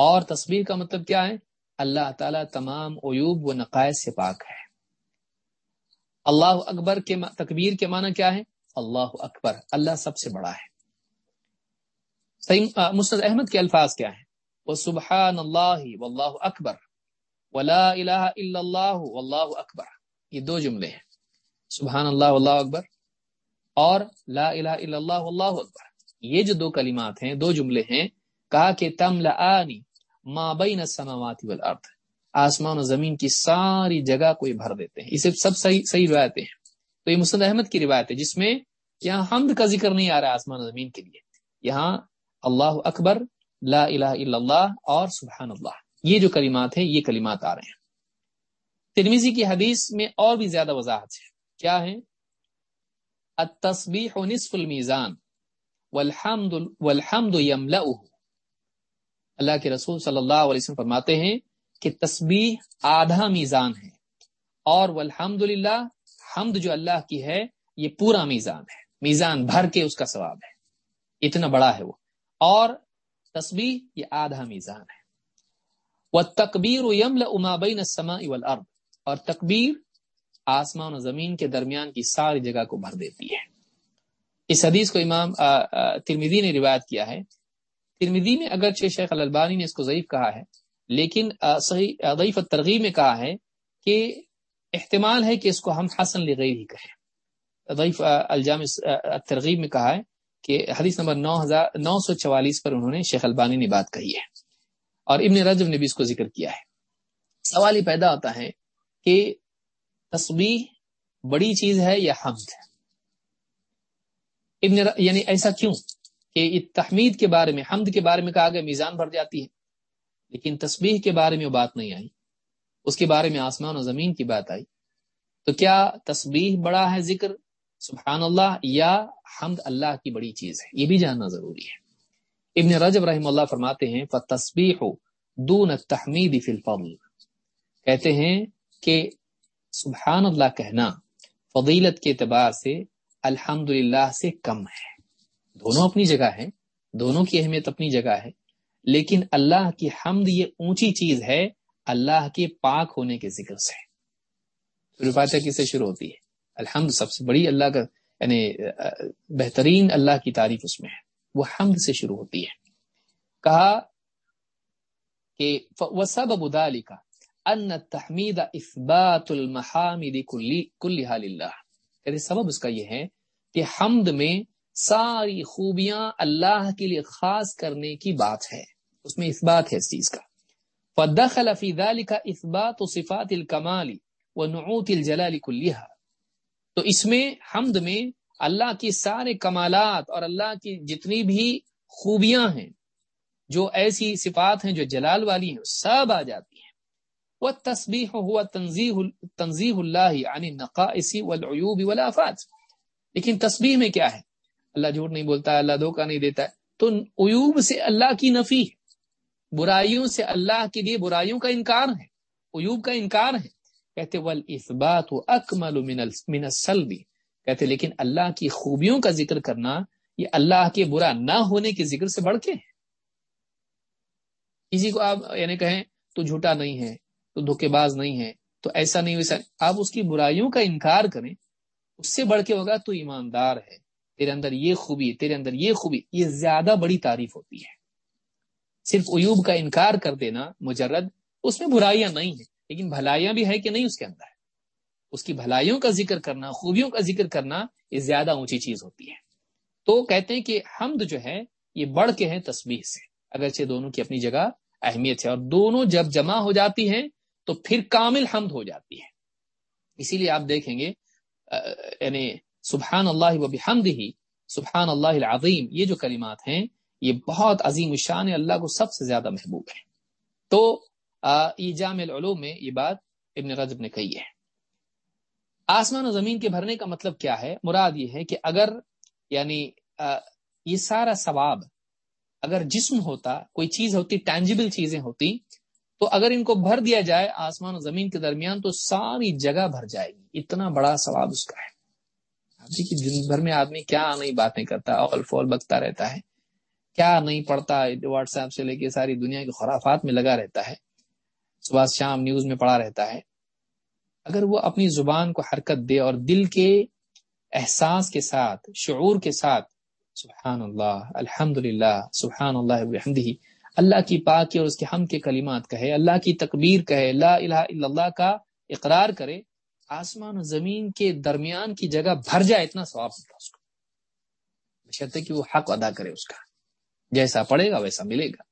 اور تصویر کا مطلب کیا ہے؟ اللہ تعالیٰ تمام عیوب و نقائص سے پاک ہے۔ اللہ اکبر کے تکبیر کے معنی کیا ہے؟ اللہ اکبر، اللہ سب سے بڑا ہے۔ مسند احمد کے الفاظ کیا ہیں؟ وہ سبحان اللہ واللہ اکبر ولا الہ الا اللہ واللہ اکبر۔ یہ دو جملے ہیں۔ سبحان اللہ واللہ اکبر اور لا الہ الا اللہ اللہ اکبر۔ یہ جو دو کلمات ہیں، دو جملے ہیں، کہا کہ تم لانی ما بین السماوات والارض۔ آسمان و زمین کی ساری جگہ کو یہ بھر دیتے ہیں۔ اسے سب صحیح صحیح روایتیں ہیں تو یہ مسند احمد کی روایت ہے، جس میں یہاں حمد کا ذکر نہیں آ رہا آسمان و زمین کے لیے۔ یہاں اللہ اکبر، لا الہ الا اللہ اور سبحان اللہ۔ یہ جو کلمات ہیں، یہ کلمات آ رہے ہیں۔ ترمیزی کی حدیث میں اور بھی زیادہ وضاحت ہے۔ کیا ہے؟ التسبیح نصف المیزان والحمد والحمد يملأه اللہ کے رسول صلی اللہ علیہ وسلم فرماتے ہیں کہ تسبیح آدھا میزان ہے اور والحمد للہ حمد جو اللہ کی ہے یہ پورا میزان ہے میزان بھر کے اس کا ثواب ہے اتنا بڑا ہے وہ اور تسبیح یہ آدھا میزان ہے وہ تقبیر یمل امابین والارض اور تکبیر آسمان و زمین کے درمیان کی ساری جگہ کو بھر دیتی ہے اس حدیث کو امام ترمیدی نے روایت کیا ہے ترمیدی میں اگرچہ شیخ البانی نے اس کو ضعیف کہا ہے، لیکن صحیح ضعیف ترغیب میں کہا ہے کہ احتمال ہے کہ اس کو ہم حسن لغیر ہی کہیں۔ ضعیف الجام ترغیب میں کہا ہے کہ حدیث نمبر نو ہزار، نو سو چوالیس پر انہوں نے شیخ البانی نے بات کہی ہے۔ اور ابن رجب نے بھی اس کو ذکر کیا ہے۔ سوال یہ پیدا ہوتا ہے کہ تسبیح بڑی چیز ہے یا حمد ہے؟ ابن یعنی ایسا کیوں؟ کہ تحمید کے بارے میں، حمد کے بارے میں کہا گیا، میزان بھر جاتی ہے۔ لیکن تسبیح کے بارے میں وہ بات نہیں آئی۔ اس کے بارے میں آسمان و زمین کی بات آئی۔ تو کیا تسبیح بڑا ہے ذکر؟ سبحان اللہ، یا حمد اللہ کی بڑی چیز ہے۔ یہ بھی جاننا ضروری ہے۔ ابن رجب رحم اللہ فرماتے ہیں تصبیح دون تحمید فی الفضل۔ کہتے ہیں کہ سبحان اللہ کہنا فضیلت کے اعتبار سے الحمد سے کم ہے۔ دونوں اپنی جگہ ہے دونوں کی اہمیت اپنی جگہ ہے، لیکن اللہ کی حمد یہ اونچی چیز ہے، اللہ کے پاک ہونے کے ذکر سے۔ کس سے شروع ہوتی ہے۔ الحمد سب سے بڑی اللہ کا یعنی بہترین اللہ کی تعریف اس میں ہے۔ وہ حمد سے شروع ہوتی ہے۔ کہا کہ وہ سب ابدا لکھا ان تحمید اثبات المحامد کل اللہ سبب اس کا یہ ہے کہ حمد میں ساری خوبیاں اللہ کے لیے خاص کرنے کی بات ہے۔ اس میں اثبات ہے اس چیز کا۔ فدخل فی ذلك اثبات صفات الکمال ونعوت الجلال کلیہ تو اس میں حمد میں اللہ کی سارے کمالات اور اللہ کی جتنی بھی خوبیاں ہیں، جو ایسی صفات ہیں جو جلال والی ہیں، سب آ جاتی ہیں۔ وہ تصبیح ہوا تنظیح تنظیح اللہ عن نقائص والعیوب والآفات۔ لیکن تسبیح میں کیا ہے؟ اللہ جھوٹ نہیں بولتا ہے اللہ دھوکہ نہیں دیتا۔ ہے تو عیوب سے اللہ کی نفی ہے برائیوں سے اللہ کے لیے برائیوں کا انکار ہے۔ عیوب کا انکار ہے۔ کہتے ول والاثبات اکمل من السلب۔ کہتے، لیکن اللہ کی خوبیوں کا ذکر کرنا، یہ اللہ کے برا نہ ہونے کے ذکر سے بڑھ کے ہے۔ کسی کو آپ یعنی کہیں، تو جھوٹا نہیں ہے، تو دھوکے باز نہیں ہے، تو ایسا نہیں ویسا آپ اس کی برائیوں کا انکار کریں، اس سے بڑھ کے ہوگا تو ایماندار ہے۔ تیرے اندر یہ خوبی، تیرے اندر یہ خوبی، یہ زیادہ بڑی تعریف ہوتی ہے۔ صرف ایوب کا انکار کر دینا مجرد اس میں برائیاں نہیں ہیں، لیکن بھلائیاں بھی ہے کہ نہیں اس کے اندر۔ اس کی بھلائیوں کا ذکر کرنا، خوبیوں کا ذکر کرنا یہ زیادہ اونچی چیز ہوتی ہے۔ تو کہتے ہیں کہ حمد جو ہے، یہ بڑھ کے ہیں تصویر سے۔ اگرچہ دونوں کی اپنی جگہ اہمیت ہے اور دونوں جب جمع ہو جاتی ہیں، تو پھر کامل حمد ہو جاتی ہے۔ اسی لیے آپ دیکھیں گے یعنی سبحان اللہ و بحمد ہی سبحان اللہ العظیم، یہ جو کلمات ہیں، یہ بہت عظیم الشان اللہ کو سب سے زیادہ محبوب ہے۔ تو یہ جامع العلوم میں یہ بات ابن رجب نے کہی ہے۔ آسمان و زمین کے بھرنے کا مطلب کیا ہے؟ مراد یہ ہے کہ اگر یعنی یہ سارا ثواب اگر جسم ہوتا، کوئی چیز ہوتی ٹینجیبل چیزیں ہوتی، تو اگر ان کو بھر دیا جائے آسمان و زمین کے درمیان، تو ساری جگہ بھر جائے گی۔ اتنا بڑا ثواب اس کا ہے۔ دن بھر میں آدمی کیا نہیں باتیں کرتا اول فول بکتا رہتا ہے۔ کیا نہیں پڑھتا واٹس ایپ سے لے کے ساری دنیا کے خرافات میں لگا رہتا ہے۔ صبح شام نیوز میں پڑا رہتا ہے۔ اگر وہ اپنی زبان کو حرکت دے اور دل کے احساس کے ساتھ، شعور کے ساتھ سبحان اللہ الحمد للہ سبحان اللہ اللہ کی پاکی اور اس کے ہم کے کلمات کہے، اللہ کی تکبیر کہے، لا الہ الا اللہ کا اقرار کرے آسمان و زمین کے درمیان کی جگہ بھر جائے اتنا ثواب ہوتا اس کو۔ شرط کہ وہ حق ادا کرے اس کا۔ جیسا پڑے گا ویسا ملے گا۔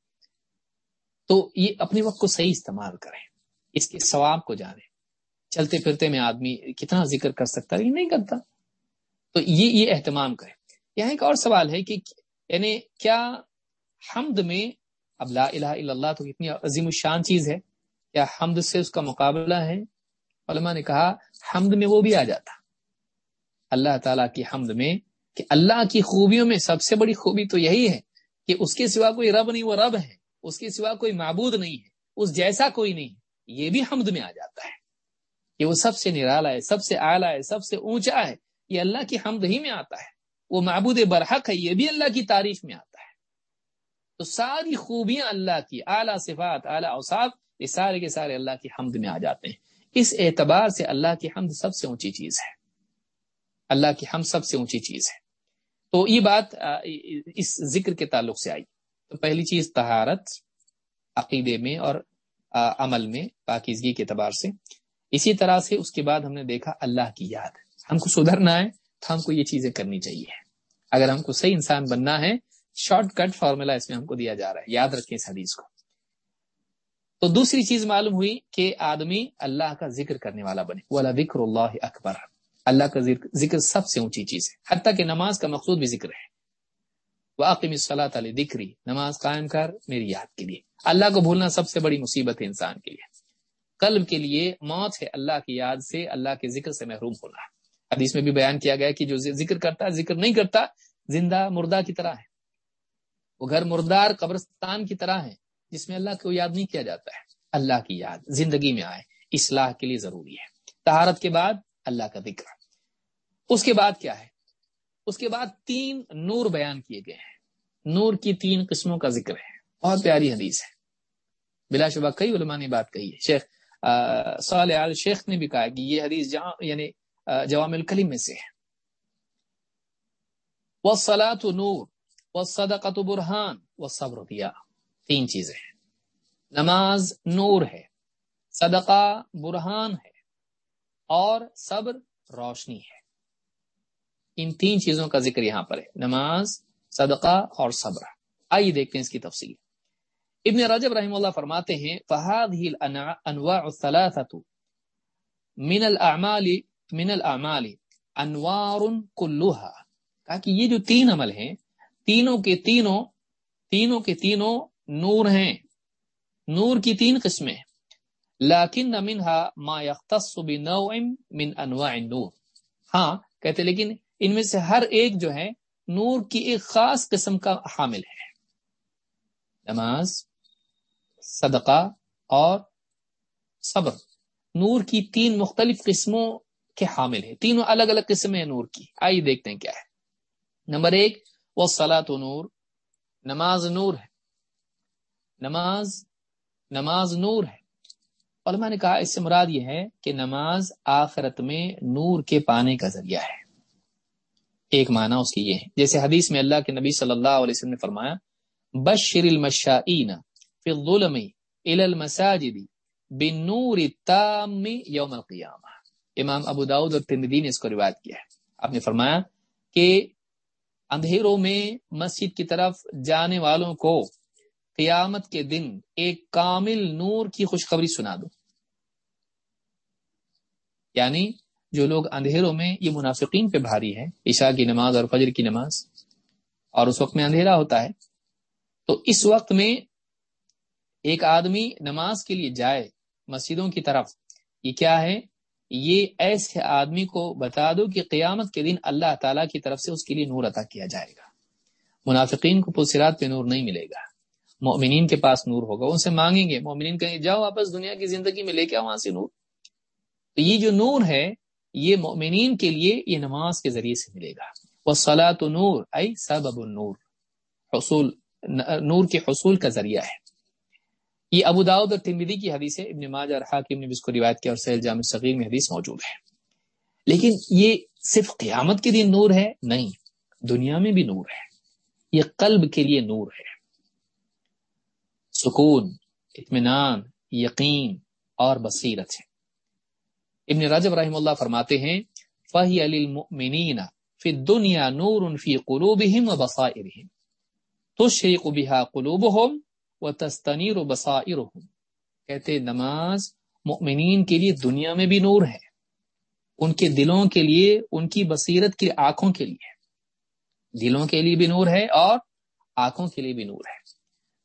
تو یہ اپنے وقت کو صحیح استعمال کریں۔ اس کے ثواب کو جانیں۔ چلتے پھرتے میں آدمی کتنا ذکر کر سکتا ہے نہیں کرتا۔ تو یہ یہ اہتمام کرے یہاں ایک اور سوال ہے کہ یعنی کیا حمد میں، اب لا الہ الا اللہ تو اتنی عظیم الشان چیز ہے، کیا حمد سے اس کا مقابلہ ہے؟ علماء نے کہا حمد میں وہ بھی آ جاتا۔ اللہ تعالیٰ کی حمد میں کہ اللہ کی خوبیوں میں سب سے بڑی خوبی تو یہی ہے کہ اس کے سوا کوئی رب نہیں، وہ رب ہے۔ اس کے سوا کوئی معبود نہیں ہے۔ اس جیسا کوئی نہیں۔ یہ بھی حمد میں آ جاتا ہے کہ وہ سب سے نرالا ہے، سب سے اعلیٰ ہے، سب سے اونچا ہے۔ یہ اللہ کی حمد ہی میں آتا ہے۔ وہ معبود برحق ہے، یہ بھی اللہ کی تعریف میں آتا ہے۔ تو ساری خوبیاں اللہ کی، اعلیٰ صفات، اعلیٰ اوساف یہ سارے کے سارے اللہ کی حمد میں آ جاتے ہیں۔ اس اعتبار سے اللہ کی حمد سب سے اونچی چیز ہے۔ اللہ کی حمد سب سے اونچی چیز ہے۔ تو یہ بات اس ذکر کے تعلق سے آئی۔ تو پہلی چیز تہارت عقیدے میں اور عمل میں پاکیزگی کے اعتبار سے۔ اسی طرح سے اس کے بعد ہم نے دیکھا اللہ کی یاد۔ ہم کو سدھرنا ہے تو ہم کو یہ چیزیں کرنی چاہیے۔ اگر ہم کو صحیح انسان بننا ہے، شارٹ کٹ فارمولا اس میں ہم کو دیا جا رہا ہے۔ یاد رکھیں اس حدیث کو۔ تو دوسری چیز معلوم ہوئی کہ آدمی اللہ کا ذکر کرنے والا بنے۔ والا ذکر اللہ اکبر اللہ کا ذکر سب سے اونچی چیز ہے۔ حتیٰ کہ نماز کا مقصود بھی ذکر ہے۔ واقعی صلاح علیہ دکھری نماز قائم کر میری یاد کے لیے۔ اللہ کو بھولنا سب سے بڑی مصیبت ہے انسان کے لیے۔ قلب کے لیے موت ہے اللہ کی یاد سے اللہ کے ذکر سے محروم ہونا۔ حدیث میں بھی بیان کیا گیا کہ جو ذکر کرتا ذکر نہیں کرتا، زندہ مردہ کی طرح ہے۔ وہ گھر مردار قبرستان کی طرح ہے۔ جس میں اللہ کو یاد نہیں کیا جاتا ہے۔ اللہ کی یاد زندگی میں آئے۔ اصلاح کے لیے ضروری ہے۔ تہارت کے بعد اللہ کا ذکر۔ اس کے بعد کیا ہے؟ اس کے بعد تین نور بیان کیے گئے ہیں۔ نور کی تین قسموں کا ذکر ہے۔ بہت پیاری حدیث ہے۔ بلا شبہ کئی علماء نے بات کہی ہے۔ شیخ صالح آل شیخ نے بھی کہا کہ یہ حدیث یعنی جوام الکلیم میں سے ہے۔ وہ سلاۃ نور وہ صدقت برحان وہ صبر دیا تین چیزیں ہیں۔ نماز نور ہے، صدقہ برہان ہے اور صبر روشنی ہے۔ ان تین چیزوں کا ذکر یہاں پر ہے۔ نماز، صدقہ اور صبر۔ آئیے دیکھتے ہیں اس کی تفصیل۔ ابن رجب رحم اللہ فرماتے ہیں فہاد ہی انواع من الاعمال من الاعمال انوار کلوہا کہا کہ یہ جو تین عمل ہیں، تینوں کے تینوں تینوں کے تینوں نور ہیں۔ نور کی تین قسمیں لیکن منہا ما یختص بنوع من انواع النور۔ ہاں کہتے لیکن ان میں سے ہر ایک جو ہے، نور کی ایک خاص قسم کا حامل ہے۔ نماز، صدقہ اور صبر۔ نور کی تین مختلف قسموں کے حامل ہے تینوں الگ الگ قسمیں نور کی۔ آئیے دیکھتے ہیں کیا ہے۔ نمبر ایک وہ سلاۃ نور۔ نماز نور ہے۔ نماز نماز نور ہے۔ علماء نے کہا اس سے مراد یہ ہے کہ نماز آخرت میں نور کے پانے کا ذریعہ ہے۔ ایک معنی اس کی یہ ہے۔ جیسے حدیث میں اللہ کے نبی صلی اللہ علیہ وسلم نے فرمایا، بشر المشائین فی الظلم الى المساجد بالنور التام یوم القیامہ۔ امام ابو داود اور تندی نے اس کو روایت کیا ہے۔ آپ نے فرمایا کہ اندھیروں میں مسجد کی طرف جانے والوں کو قیامت کے دن ایک کامل نور کی خوشخبری سنا دو۔ یعنی جو لوگ اندھیروں میں یہ منافقین پہ بھاری ہے، عشاء کی نماز اور فجر کی نماز، اور اس وقت میں اندھیرا ہوتا ہے، تو اس وقت میں ایک آدمی نماز کے لیے جائے مسجدوں کی طرف، یہ کیا ہے؟ یہ ایسے آدمی کو بتا دو کہ قیامت کے دن اللہ تعالی کی طرف سے اس کے لیے نور عطا کیا جائے گا۔ منافقین کو پلسرات پہ نور نہیں ملے گا۔ مومنین کے پاس نور ہوگا ان سے مانگیں گے مومنین کہیں جاؤ واپس دنیا کی زندگی میں لے کے وہاں سے نور۔ تو یہ جو نور ہے، یہ مومنین کے لیے یہ نماز کے ذریعے سے ملے گا۔ وہ سلا تو نور ائی سبب النور۔ حصول، نور کے حصول کا ذریعہ ہے۔ یہ ابو داود اور تمدی کی حدیث ہے، ابن ماجہ اور حاکم نے بھی اس کو روایت کیا اور سیل جامع صغیر میں حدیث موجود ہے۔ لیکن یہ صرف قیامت کے دن نور ہے، نہیں، دنیا میں بھی نور ہے۔ یہ قلب کے لیے نور ہے۔ سکون، اطمینان، یقین اور بصیرت ہے۔ ابن رجب رحم اللہ فرماتے ہیں، فہی علی المؤمنین فی دنیا نور فی قلوبہم و بصائرہم۔ تشریق بہا قلوبہم و تستنیر و بصائرہم۔ کہتے نماز مؤمنین کے لیے دنیا میں بھی نور ہے۔ ان کے دلوں کے لیے، ان کی بصیرت کی آنکھوں کے لیے دلوں کے لیے بھی نور ہے اور آنکھوں کے لیے بھی نور ہے۔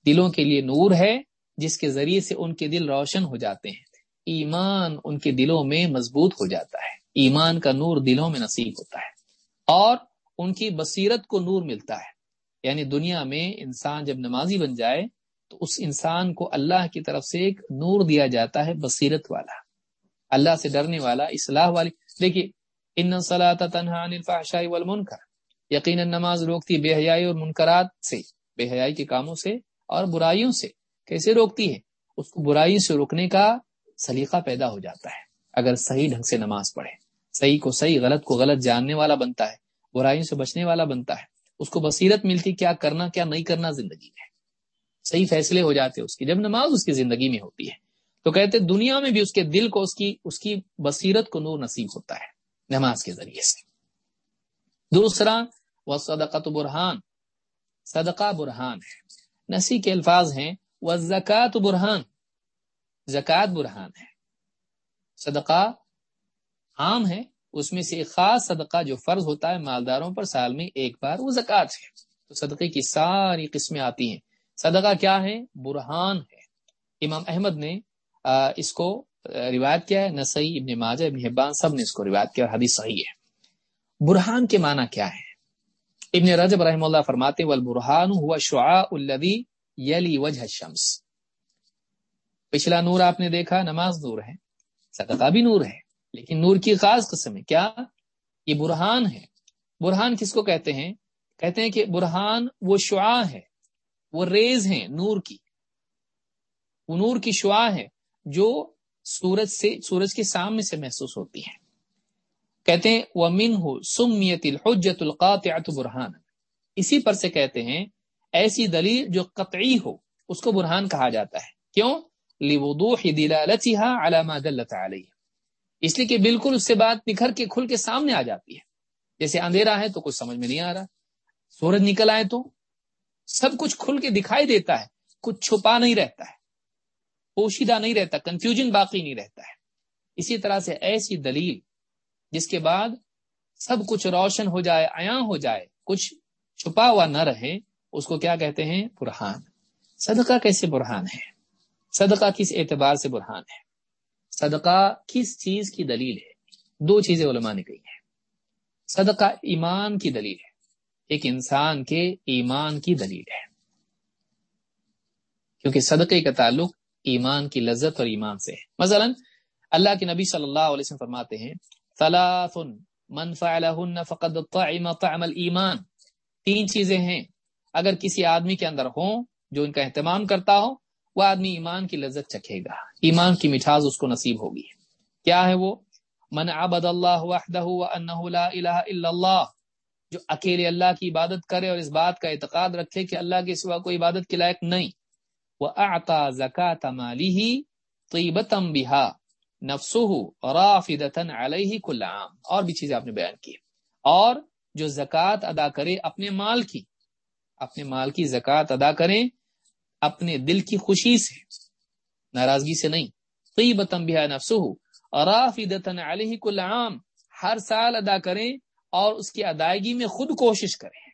دلوں کے لیے نور ہے، جس کے ذریعے سے ان کے دل روشن ہو جاتے ہیں۔ ایمان ان کے دلوں میں مضبوط ہو جاتا ہے۔ ایمان کا نور دلوں میں نصیب ہوتا ہے۔ اور ان کی بصیرت کو نور ملتا ہے۔ یعنی دنیا میں انسان جب نمازی بن جائے، تو اس انسان کو اللہ کی طرف سے ایک نور دیا جاتا ہے، بصیرت والا۔ اللہ سے ڈرنے والا، اصلاح والی۔ دیکھیے، ان صلاح تنہا الفحشاء والمنکر۔ یقیناً نماز روکتی بے حیائی اور منکرات سے، بے حیائی کے کاموں سے۔ اور برائیوں سے کیسے روکتی ہے؟ اس کو برائی سے روکنے کا سلیقہ پیدا ہو جاتا ہے۔ اگر صحیح ڈھنگ سے نماز پڑھے صحیح کو صحیح، غلط کو غلط جاننے والا بنتا ہے، برائیوں سے بچنے والا بنتا ہے، اس کو بصیرت ملتی کیا کرنا، کیا نہیں کرنا زندگی میں۔ صحیح فیصلے ہو جاتے اس کی جب نماز اس کی زندگی میں ہوتی ہے، تو کہتے دنیا میں بھی اس کے دل کو، اس کی اس کی بصیرت کو نور نصیب ہوتا ہے نماز کے ذریعے سے۔ دوسرا وہ صدقت برہان صدقہ برہان ہے۔ نسی کے الفاظ ہیں وہ زکات برہان زکوٰۃ برہان ہے۔ صدقہ عام ہے، اس میں سے ایک خاص صدقہ جو فرض ہوتا ہے مالداروں پر سال میں ایک بار، وہ زکوٰۃ ہے۔ تو صدقے کی ساری قسمیں آتی ہیں۔ صدقہ کیا ہے؟ برہان ہے۔ امام احمد نے اس کو روایت کیا ہے، نسائی، ابن ماجہ، ابن حبان، سب نے اس کو روایت کیا حدیث صحیح ہے۔ برہان کے معنی کیا ہے؟ ابن رجب رحم اللہ فرماتے والبرہان ہوا شعاع الذي یلی وجہ الشمس. پچھلا نور آپ نے دیکھا، نماز نور ہے، صدقہ بھی نور ہے، لیکن نور کی خاص قسم ہے، کیا؟ یہ برہان ہے. برہان کس کو کہتے ہیں؟ کہتے ہیں کہ برہان وہ شعاع ہے، وہ ریز ہیں نور کی. وہ نور کی شعاع ہے جو سورج سے، سورج کے سامنے سے محسوس ہوتی ہے کہتے ہیں وہ من ہو سمیت الحجت القاطعت برہان اسی پر سے کہتے ہیں، ایسی دلیل جو قطعی ہو، اس کو برہان کہا جاتا ہے۔ کیوں؟ لوضوح دلالتها على ما دلت علیہ اس لیے کہ بالکل اس سے بات نکھر کے کھل کے سامنے آ جاتی ہے۔ جیسے اندھیرا ہے تو کچھ سمجھ میں نہیں آ رہا۔ سورج نکل آئے تو سب کچھ کھل کے دکھائی دیتا ہے۔ کچھ چھپا نہیں رہتا ہے۔ پوشیدہ نہیں رہتا۔ کنفیوژن باقی نہیں رہتا ہے۔ اسی طرح سے ایسی دلیل جس کے بعد سب کچھ روشن ہو جائے، عیاں ہو جائے، کچھ چھپا ہوا نہ رہے، اس کو کیا کہتے ہیں؟ برہان۔ صدقہ کیسے برہان ہے؟ صدقہ کس اعتبار سے برہان ہے؟ صدقہ کس چیز کی دلیل ہے؟ دو چیزیں علماء نے کہی ہیں۔ صدقہ ایمان کی دلیل ہے، ایک انسان کے ایمان کی دلیل ہے۔ کیونکہ صدقے کا تعلق ایمان کی لذت اور ایمان سے ہے۔ مثلا اللہ کے نبی صلی اللہ علیہ وسلم فرماتے ہیں ثلاث. من فعلهن فقد طعم طعم الایمان تین چیزیں ہیں. اگر کسی آدمی کے اندر ہوں جو ان کا اہتمام کرتا ہو، وہ آدمی ایمان کی لذت چکھے گا. ایمان کی مٹھاس اس کو نصیب ہوگی. کیا ہے وہ؟ من عبد اللہ وحدہ وانه لا الہ الا اللہ، جو اکیلے اللہ کی عبادت کرے اور اس بات کا اعتقاد رکھے کہ اللہ کے سوا کوئی عبادت کے لائق نہیں. وہ آتا زکات مالی ہی بہا رافدتن علیہ کل عام۔ اور بھی چیزیں آپ نے بیان کی۔ اور جو زکوٰۃ ادا کرے اپنے مال کی۔ اپنے مال کی زکوٰۃ ادا کریں اپنے دل کی خوشی سے۔ ناراضگی سے نہیں۔ طیبتم بہا نفسو رافدتن علیہ کل عام۔ ہر سال ادا کریں اور اس کی ادائیگی میں خود کوشش کریں۔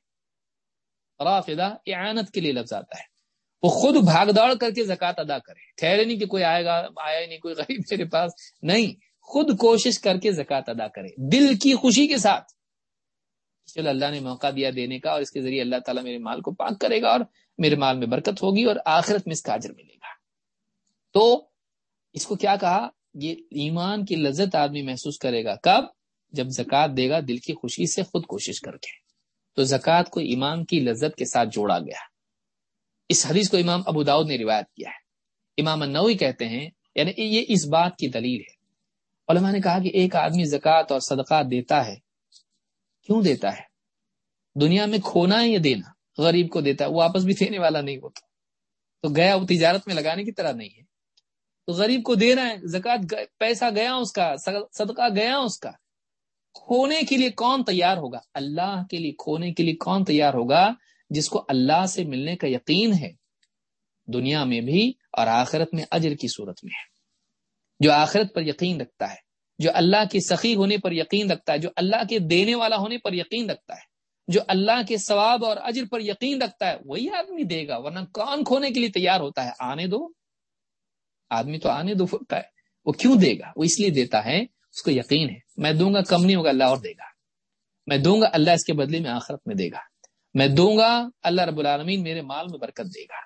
رافدہ اعانت کے لیے لفظ آتا ہے۔ وہ خود بھاگ دوڑ کر کے زکات ادا کرے۔ ٹھہرے نہیں کہ کوئی آئے گا، آیا نہیں، کوئی غریب میرے پاس۔ نہیں، خود کوشش کر کے زکات ادا کرے، دل کی خوشی کے ساتھ۔ چلو اللہ نے موقع دیا دینے کا اور اس کے ذریعے اللہ تعالیٰ میرے مال کو پاک کرے گا اور میرے مال میں برکت ہوگی اور آخرت میں اس کا اجر ملے گا۔ تو اس کو کیا کہا؟ یہ ایمان کی لذت آدمی محسوس کرے گا۔ کب؟ جب زکوٰۃ دے گا، دل کی خوشی سے خود کوشش کر کے۔ تو زکوٰۃ کو ایمان کی لذت کے ساتھ جوڑا گیا۔ اس حدیث کو امام ابو داود نے روایت کیا ہے۔ امام النوی کہتے ہیں یعنی یہ اس بات کی دلیل ہے۔ علماء نے کہا کہ ایک آدمی زکوٰۃ اور صدقات دیتا ہے۔ کیوں دیتا ہے؟ دنیا میں کھونا ہے یا دینا؟ غریب کو دیتا ہے، وہ واپس بھی دینے والا نہیں ہوتا۔ تو گیا وہ تجارت میں لگانے کی طرح نہیں ہے۔ تو غریب کو دے رہا ہے، زکوٰۃ پیسہ گیا اس کا، صدقہ گیا اس کا۔ کھونے کے لیے کون تیار ہوگا؟ اللہ کے لیے، کھونے کے لیے کون تیار ہوگا؟ جس کو اللہ سے ملنے کا یقین ہے، دنیا میں بھی اور آخرت میں اجر کی صورت میں ہے۔ جو آخرت پر یقین رکھتا ہے، جو اللہ کے سخی ہونے پر یقین رکھتا ہے، جو اللہ کے دینے والا ہونے پر یقین رکھتا ہے، جو اللہ کے ثواب اور اجر پر یقین رکھتا ہے، وہی آدمی دے گا، ورنہ کون کھونے کے لیے تیار ہوتا ہے۔ آنے دو۔ آدمی تو آنے دو ہوتا ہے۔ وہ کیوں دے گا؟ وہ اس لیے دیتا ہے، اس کو یقین ہے۔ میں دوں گا، کم نہیں ہوگا، اللہ اور دے گا۔ میں دوں گا، اللہ اس کے بدلے میں آخرت میں دے گا۔ میں دوں گا، اللہ رب العالمین میرے مال میں برکت دے گا۔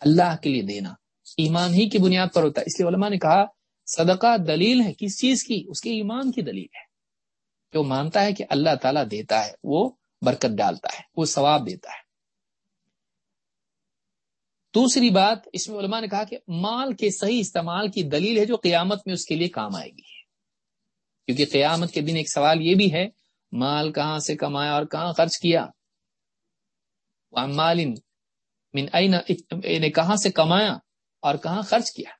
اللہ کے لیے دینا۔ ایمان ہی کی بنیاد پر ہوتا ہے۔ اس لیے علماء نے کہا، صدقہ دلیل ہے، کس چیز کی؟ اس کے ایمان کی دلیل ہے۔ کہ وہ مانتا ہے کہ اللہ تعالیٰ دیتا ہے، وہ برکت ڈالتا ہے، وہ ثواب دیتا ہے۔ دوسری بات، اس میں علماء نے کہا کہ مال کے صحیح استعمال کی دلیل ہے جو قیامت میں اس کے لیے کام آئے گی۔ کیونکہ قیامت کے دن ایک سوال یہ بھی ہے، مال کہاں سے کمایا اور کہاں خرچ کیا؟ مال نے یعنی کہاں سے کمایا اور کہاں خرچ کیا؟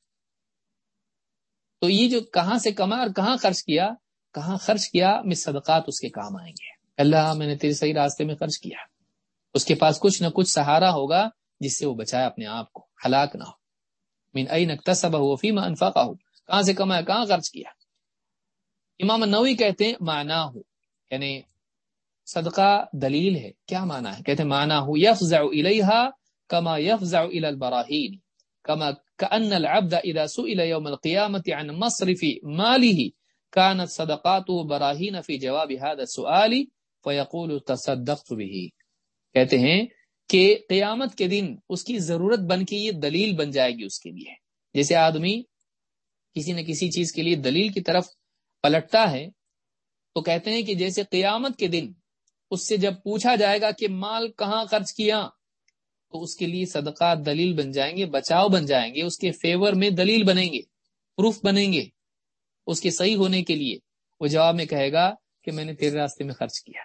تو یہ جو کہاں سے کمایا اور کہاں خرچ کیا، کہاں خرچ کیا، میں صدقات اس کے کام آئیں گے۔ اللہ، میں نے تیرے صحیح راستے میں خرچ کیا۔ اس کے پاس کچھ نہ کچھ سہارا ہوگا جس سے وہ بچائے اپنے آپ کو، ہلاک نہ ہو۔ من ائی نقتصب ہو فیم انفاقہ ہو کہاں سے کمایا، کہاں خرچ کیا؟ امام نوی کہتے ہیں مانا ہو یعنی صدقہ دلیل ہے۔ کیا مانا ہے؟ کہتے مانا ہو، یفزع الیہا کما یفزع الی البراہین، کما کأن العبد اذا سئل يوم القيامة عن مصرف ماله كانت صدقاته براهين في جواب هذا السؤال فيقول تصدقت به۔ کہتے ہیں کہ قیامت کے دن اس کی ضرورت بن کے یہ دلیل بن جائے گی اس کے لیے۔ جیسے آدمی کسی نہ کسی چیز کے لیے دلیل کی طرف پلٹتا ہے، تو کہتے ہیں کہ جیسے قیامت کے دن اس سے جب پوچھا جائے گا کہ مال کہاں خرچ کیا، تو اس کے لیے صدقات دلیل بن جائیں گے، بچاؤ بن جائیں گے، اس کے فیور میں دلیل بنیں گے پروف بنیں گے، اس کے صحیح ہونے کے لیے۔ وہ جواب میں کہے گا کہ میں نے تیرے راستے میں خرچ کیا۔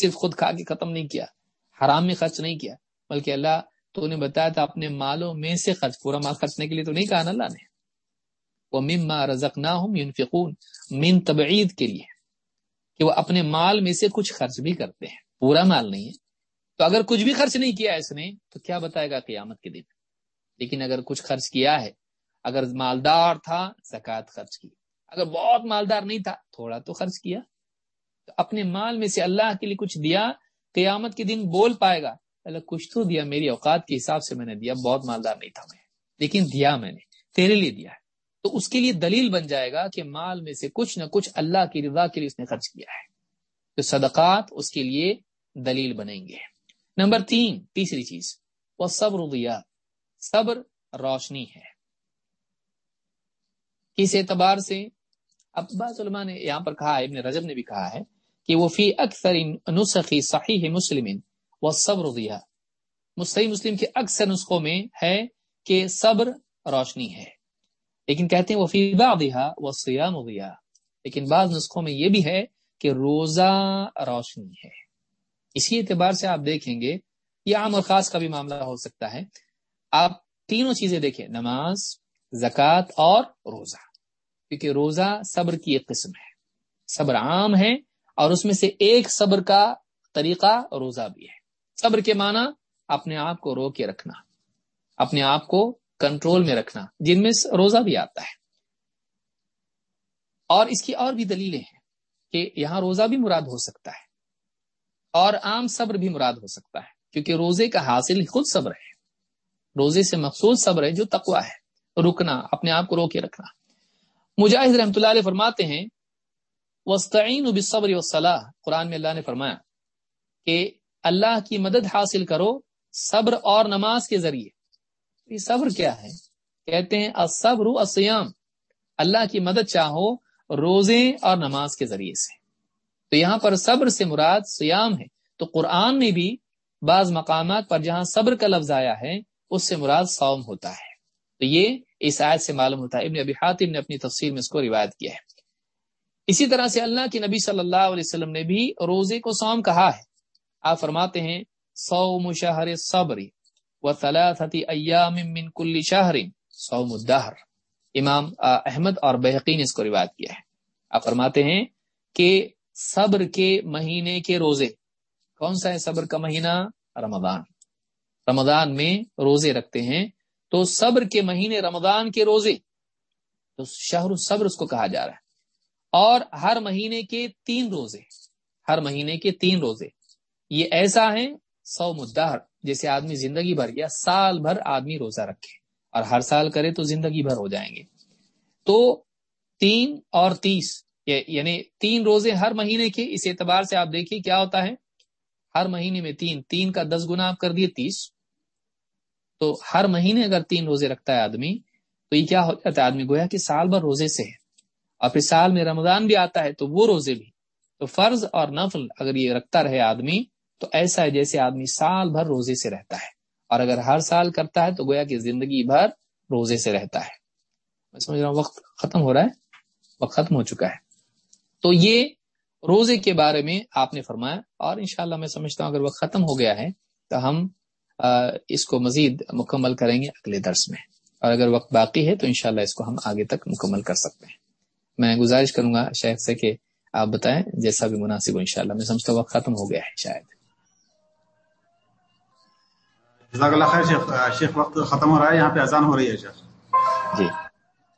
صرف خود کھا کے ختم نہیں کیا، حرام میں خرچ نہیں کیا، بلکہ اللہ تو نے بتایا تھا اپنے مالوں میں سے خرچ، پورا مال خرچنے کے لیے تو نہیں کہا نا اللہ نے۔ وہ مما رزق نہ ہوں من تبعید کے لیے۔ کہ وہ اپنے مال میں سے کچھ خرچ بھی کرتے ہیں، پورا مال نہیں ہے۔ تو اگر کچھ بھی خرچ نہیں کیا اس نے، تو کیا بتائے گا قیامت کے دن؟ لیکن اگر کچھ خرچ کیا ہے، اگر مالدار تھا زکات خرچ کی اگر بہت مالدار نہیں تھا، تھوڑا تو خرچ کیا۔ تو اپنے مال میں سے اللہ کے لیے کچھ دیا، قیامت کے دن بول پائے گا، اللہ کچھ تو دیا، میری اوقات کے حساب سے میں نے دیا، بہت مالدار نہیں تھا میں۔ لیکن دیا میں نے، تیرے لیے دیا ہے۔ تو اس کے لیے دلیل بن جائے گا کہ مال میں سے کچھ نہ کچھ اللہ کی رضا کے لیے اس نے خرچ کیا ہے۔ تو صدقات اس کے لیے دلیل بنیں گے۔ نمبر تین، تیسری چیز وہ صبر صبر روشنی ہے۔ کس اعتبار سے؟ اب بعض علماء نے یہاں پر کہا، ابن رجب نے بھی کہا ہے کہ وہ فی اکثر نسخی صحیح مسلم وہ صبر دیا مسلم کے اکثر نسخوں میں ہے کہ صبر روشنی ہے۔ لیکن کہتے ہیں وہ فی بادیا وہ لیکن بعض نسخوں میں یہ بھی ہے کہ روزہ روشنی ہے۔ اسی اعتبار سے آپ دیکھیں گے، یہ عام اور خاص کا بھی معاملہ ہو سکتا ہے۔ آپ تینوں چیزیں دیکھیں، نماز، زکوٰۃ اور روزہ۔ کیونکہ روزہ صبر کی ایک قسم ہے۔ صبر عام ہے اور اس میں سے ایک صبر کا طریقہ روزہ بھی ہے۔ صبر کے معنی اپنے آپ کو رو کے رکھنا، اپنے آپ کو کنٹرول میں رکھنا، جن میں روزہ بھی آتا ہے۔ اور اس کی اور بھی دلیلیں ہیں کہ یہاں روزہ بھی مراد ہو سکتا ہے اور عام صبر بھی مراد ہو سکتا ہے، کیونکہ روزے کا حاصل خود صبر ہے۔ روزے سے مخصوص صبر ہے جو تقوا ہے، رکنا، اپنے آپ کو روکے رکھنا۔ مجاہد رحمۃ اللہ علیہ فرماتے ہیں وسطین بصبر وصلاح قرآن میں اللہ نے فرمایا کہ اللہ کی مدد حاصل کرو صبر اور نماز کے ذریعے۔ یہ صبر کیا ہے؟ کہتے ہیں، الصبر السیام اللہ کی مدد چاہو روزے اور نماز کے ذریعے سے۔ تو یہاں پر صبر سے مراد سیام ہے۔ تو قرآن میں بھی بعض مقامات پر جہاں صبر کا لفظ آیا ہے، اس سے مراد سوم ہوتا ہے۔ تو یہ اس آیت سے معلوم ہوتا ہے۔ ابن ابی حاتم نے اپنی تفصیل میں اس کو روایت کیا ہے۔ اسی طرح سے اللہ کے نبی صلی اللہ علیہ وسلم نے بھی روزے کو سوم کہا ہے۔ آپ فرماتے ہیں سوم شہر صبری و ثلاثتی ایام من کل شہر سوم الدہر امام احمد اور بحقین اس کو روایت کیا ہے۔ آپ فرماتے ہیں کہ صبر کے مہینے کے روزے، کون سا ہے صبر کا مہینہ؟ رمضان۔ رمضان میں روزے رکھتے ہیں، تو صبر کے مہینے رمضان کے روزے، تو شہر صبر اس کو کہا جا رہا ہے۔ اور ہر مہینے کے تین روزے، ہر مہینے کے تین روزے، یہ ایسا ہے سو مدہر جیسے آدمی زندگی بھر یا سال بھر آدمی روزہ رکھے اور ہر سال کرے تو زندگی بھر ہو جائیں گے۔ تو تین اور تیس یعنی تین روزے ہر مہینے کے اس اعتبار سے آپ دیکھیے کیا ہوتا ہے۔ ہر مہینے میں تین تین کا دس گنا آپ کر دیے تیس۔ تو ہر مہینے اگر تین روزے رکھتا ہے آدمی، تو یہ کیا ہو جاتا ہے؟ آدمی گویا کہ سال بھر روزے سے ہے۔ اور پھر سال میں رمضان بھی آتا ہے تو وہ روزے بھی۔ تو فرض اور نفل اگر یہ رکھتا رہے آدمی تو ایسا ہے جیسے آدمی سال بھر روزے سے رہتا ہے۔ اور اگر ہر سال کرتا ہے تو گویا کہ زندگی بھر روزے سے رہتا ہے۔ میں سمجھ رہا ہوں، وقت ختم ہو رہا ہے۔ وقت ختم ہو چکا ہے۔ تو یہ روزے کے بارے میں آپ نے فرمایا، اور انشاءاللہ میں سمجھتا ہوں اگر وقت ختم ہو گیا ہے تو ہم اس کو مزید مکمل کریں گے اگلے درس میں۔ اور اگر وقت باقی ہے تو انشاءاللہ اس کو ہم آگے تک مکمل کر سکتے ہیں۔ میں گزارش کروں گا شیخ سے کہ آپ بتائیں، جیسا بھی مناسب ہو انشاءاللہ۔ میں سمجھتا ہوں وقت ختم ہو گیا ہے شاید۔ جزاک اللہ خیر، شیخ شیخ وقت ختم ہو رہا ہے، یہاں پہ اذان ہو رہی ہے، شیخ۔ جی۔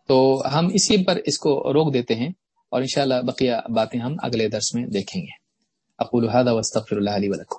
تو ہم اسی پر اس کو روک دیتے ہیں اور انشاءاللہ بقیہ باتیں ہم اگلے درس میں دیکھیں گے۔ اقول هذا واستغفر الله لي ولكم.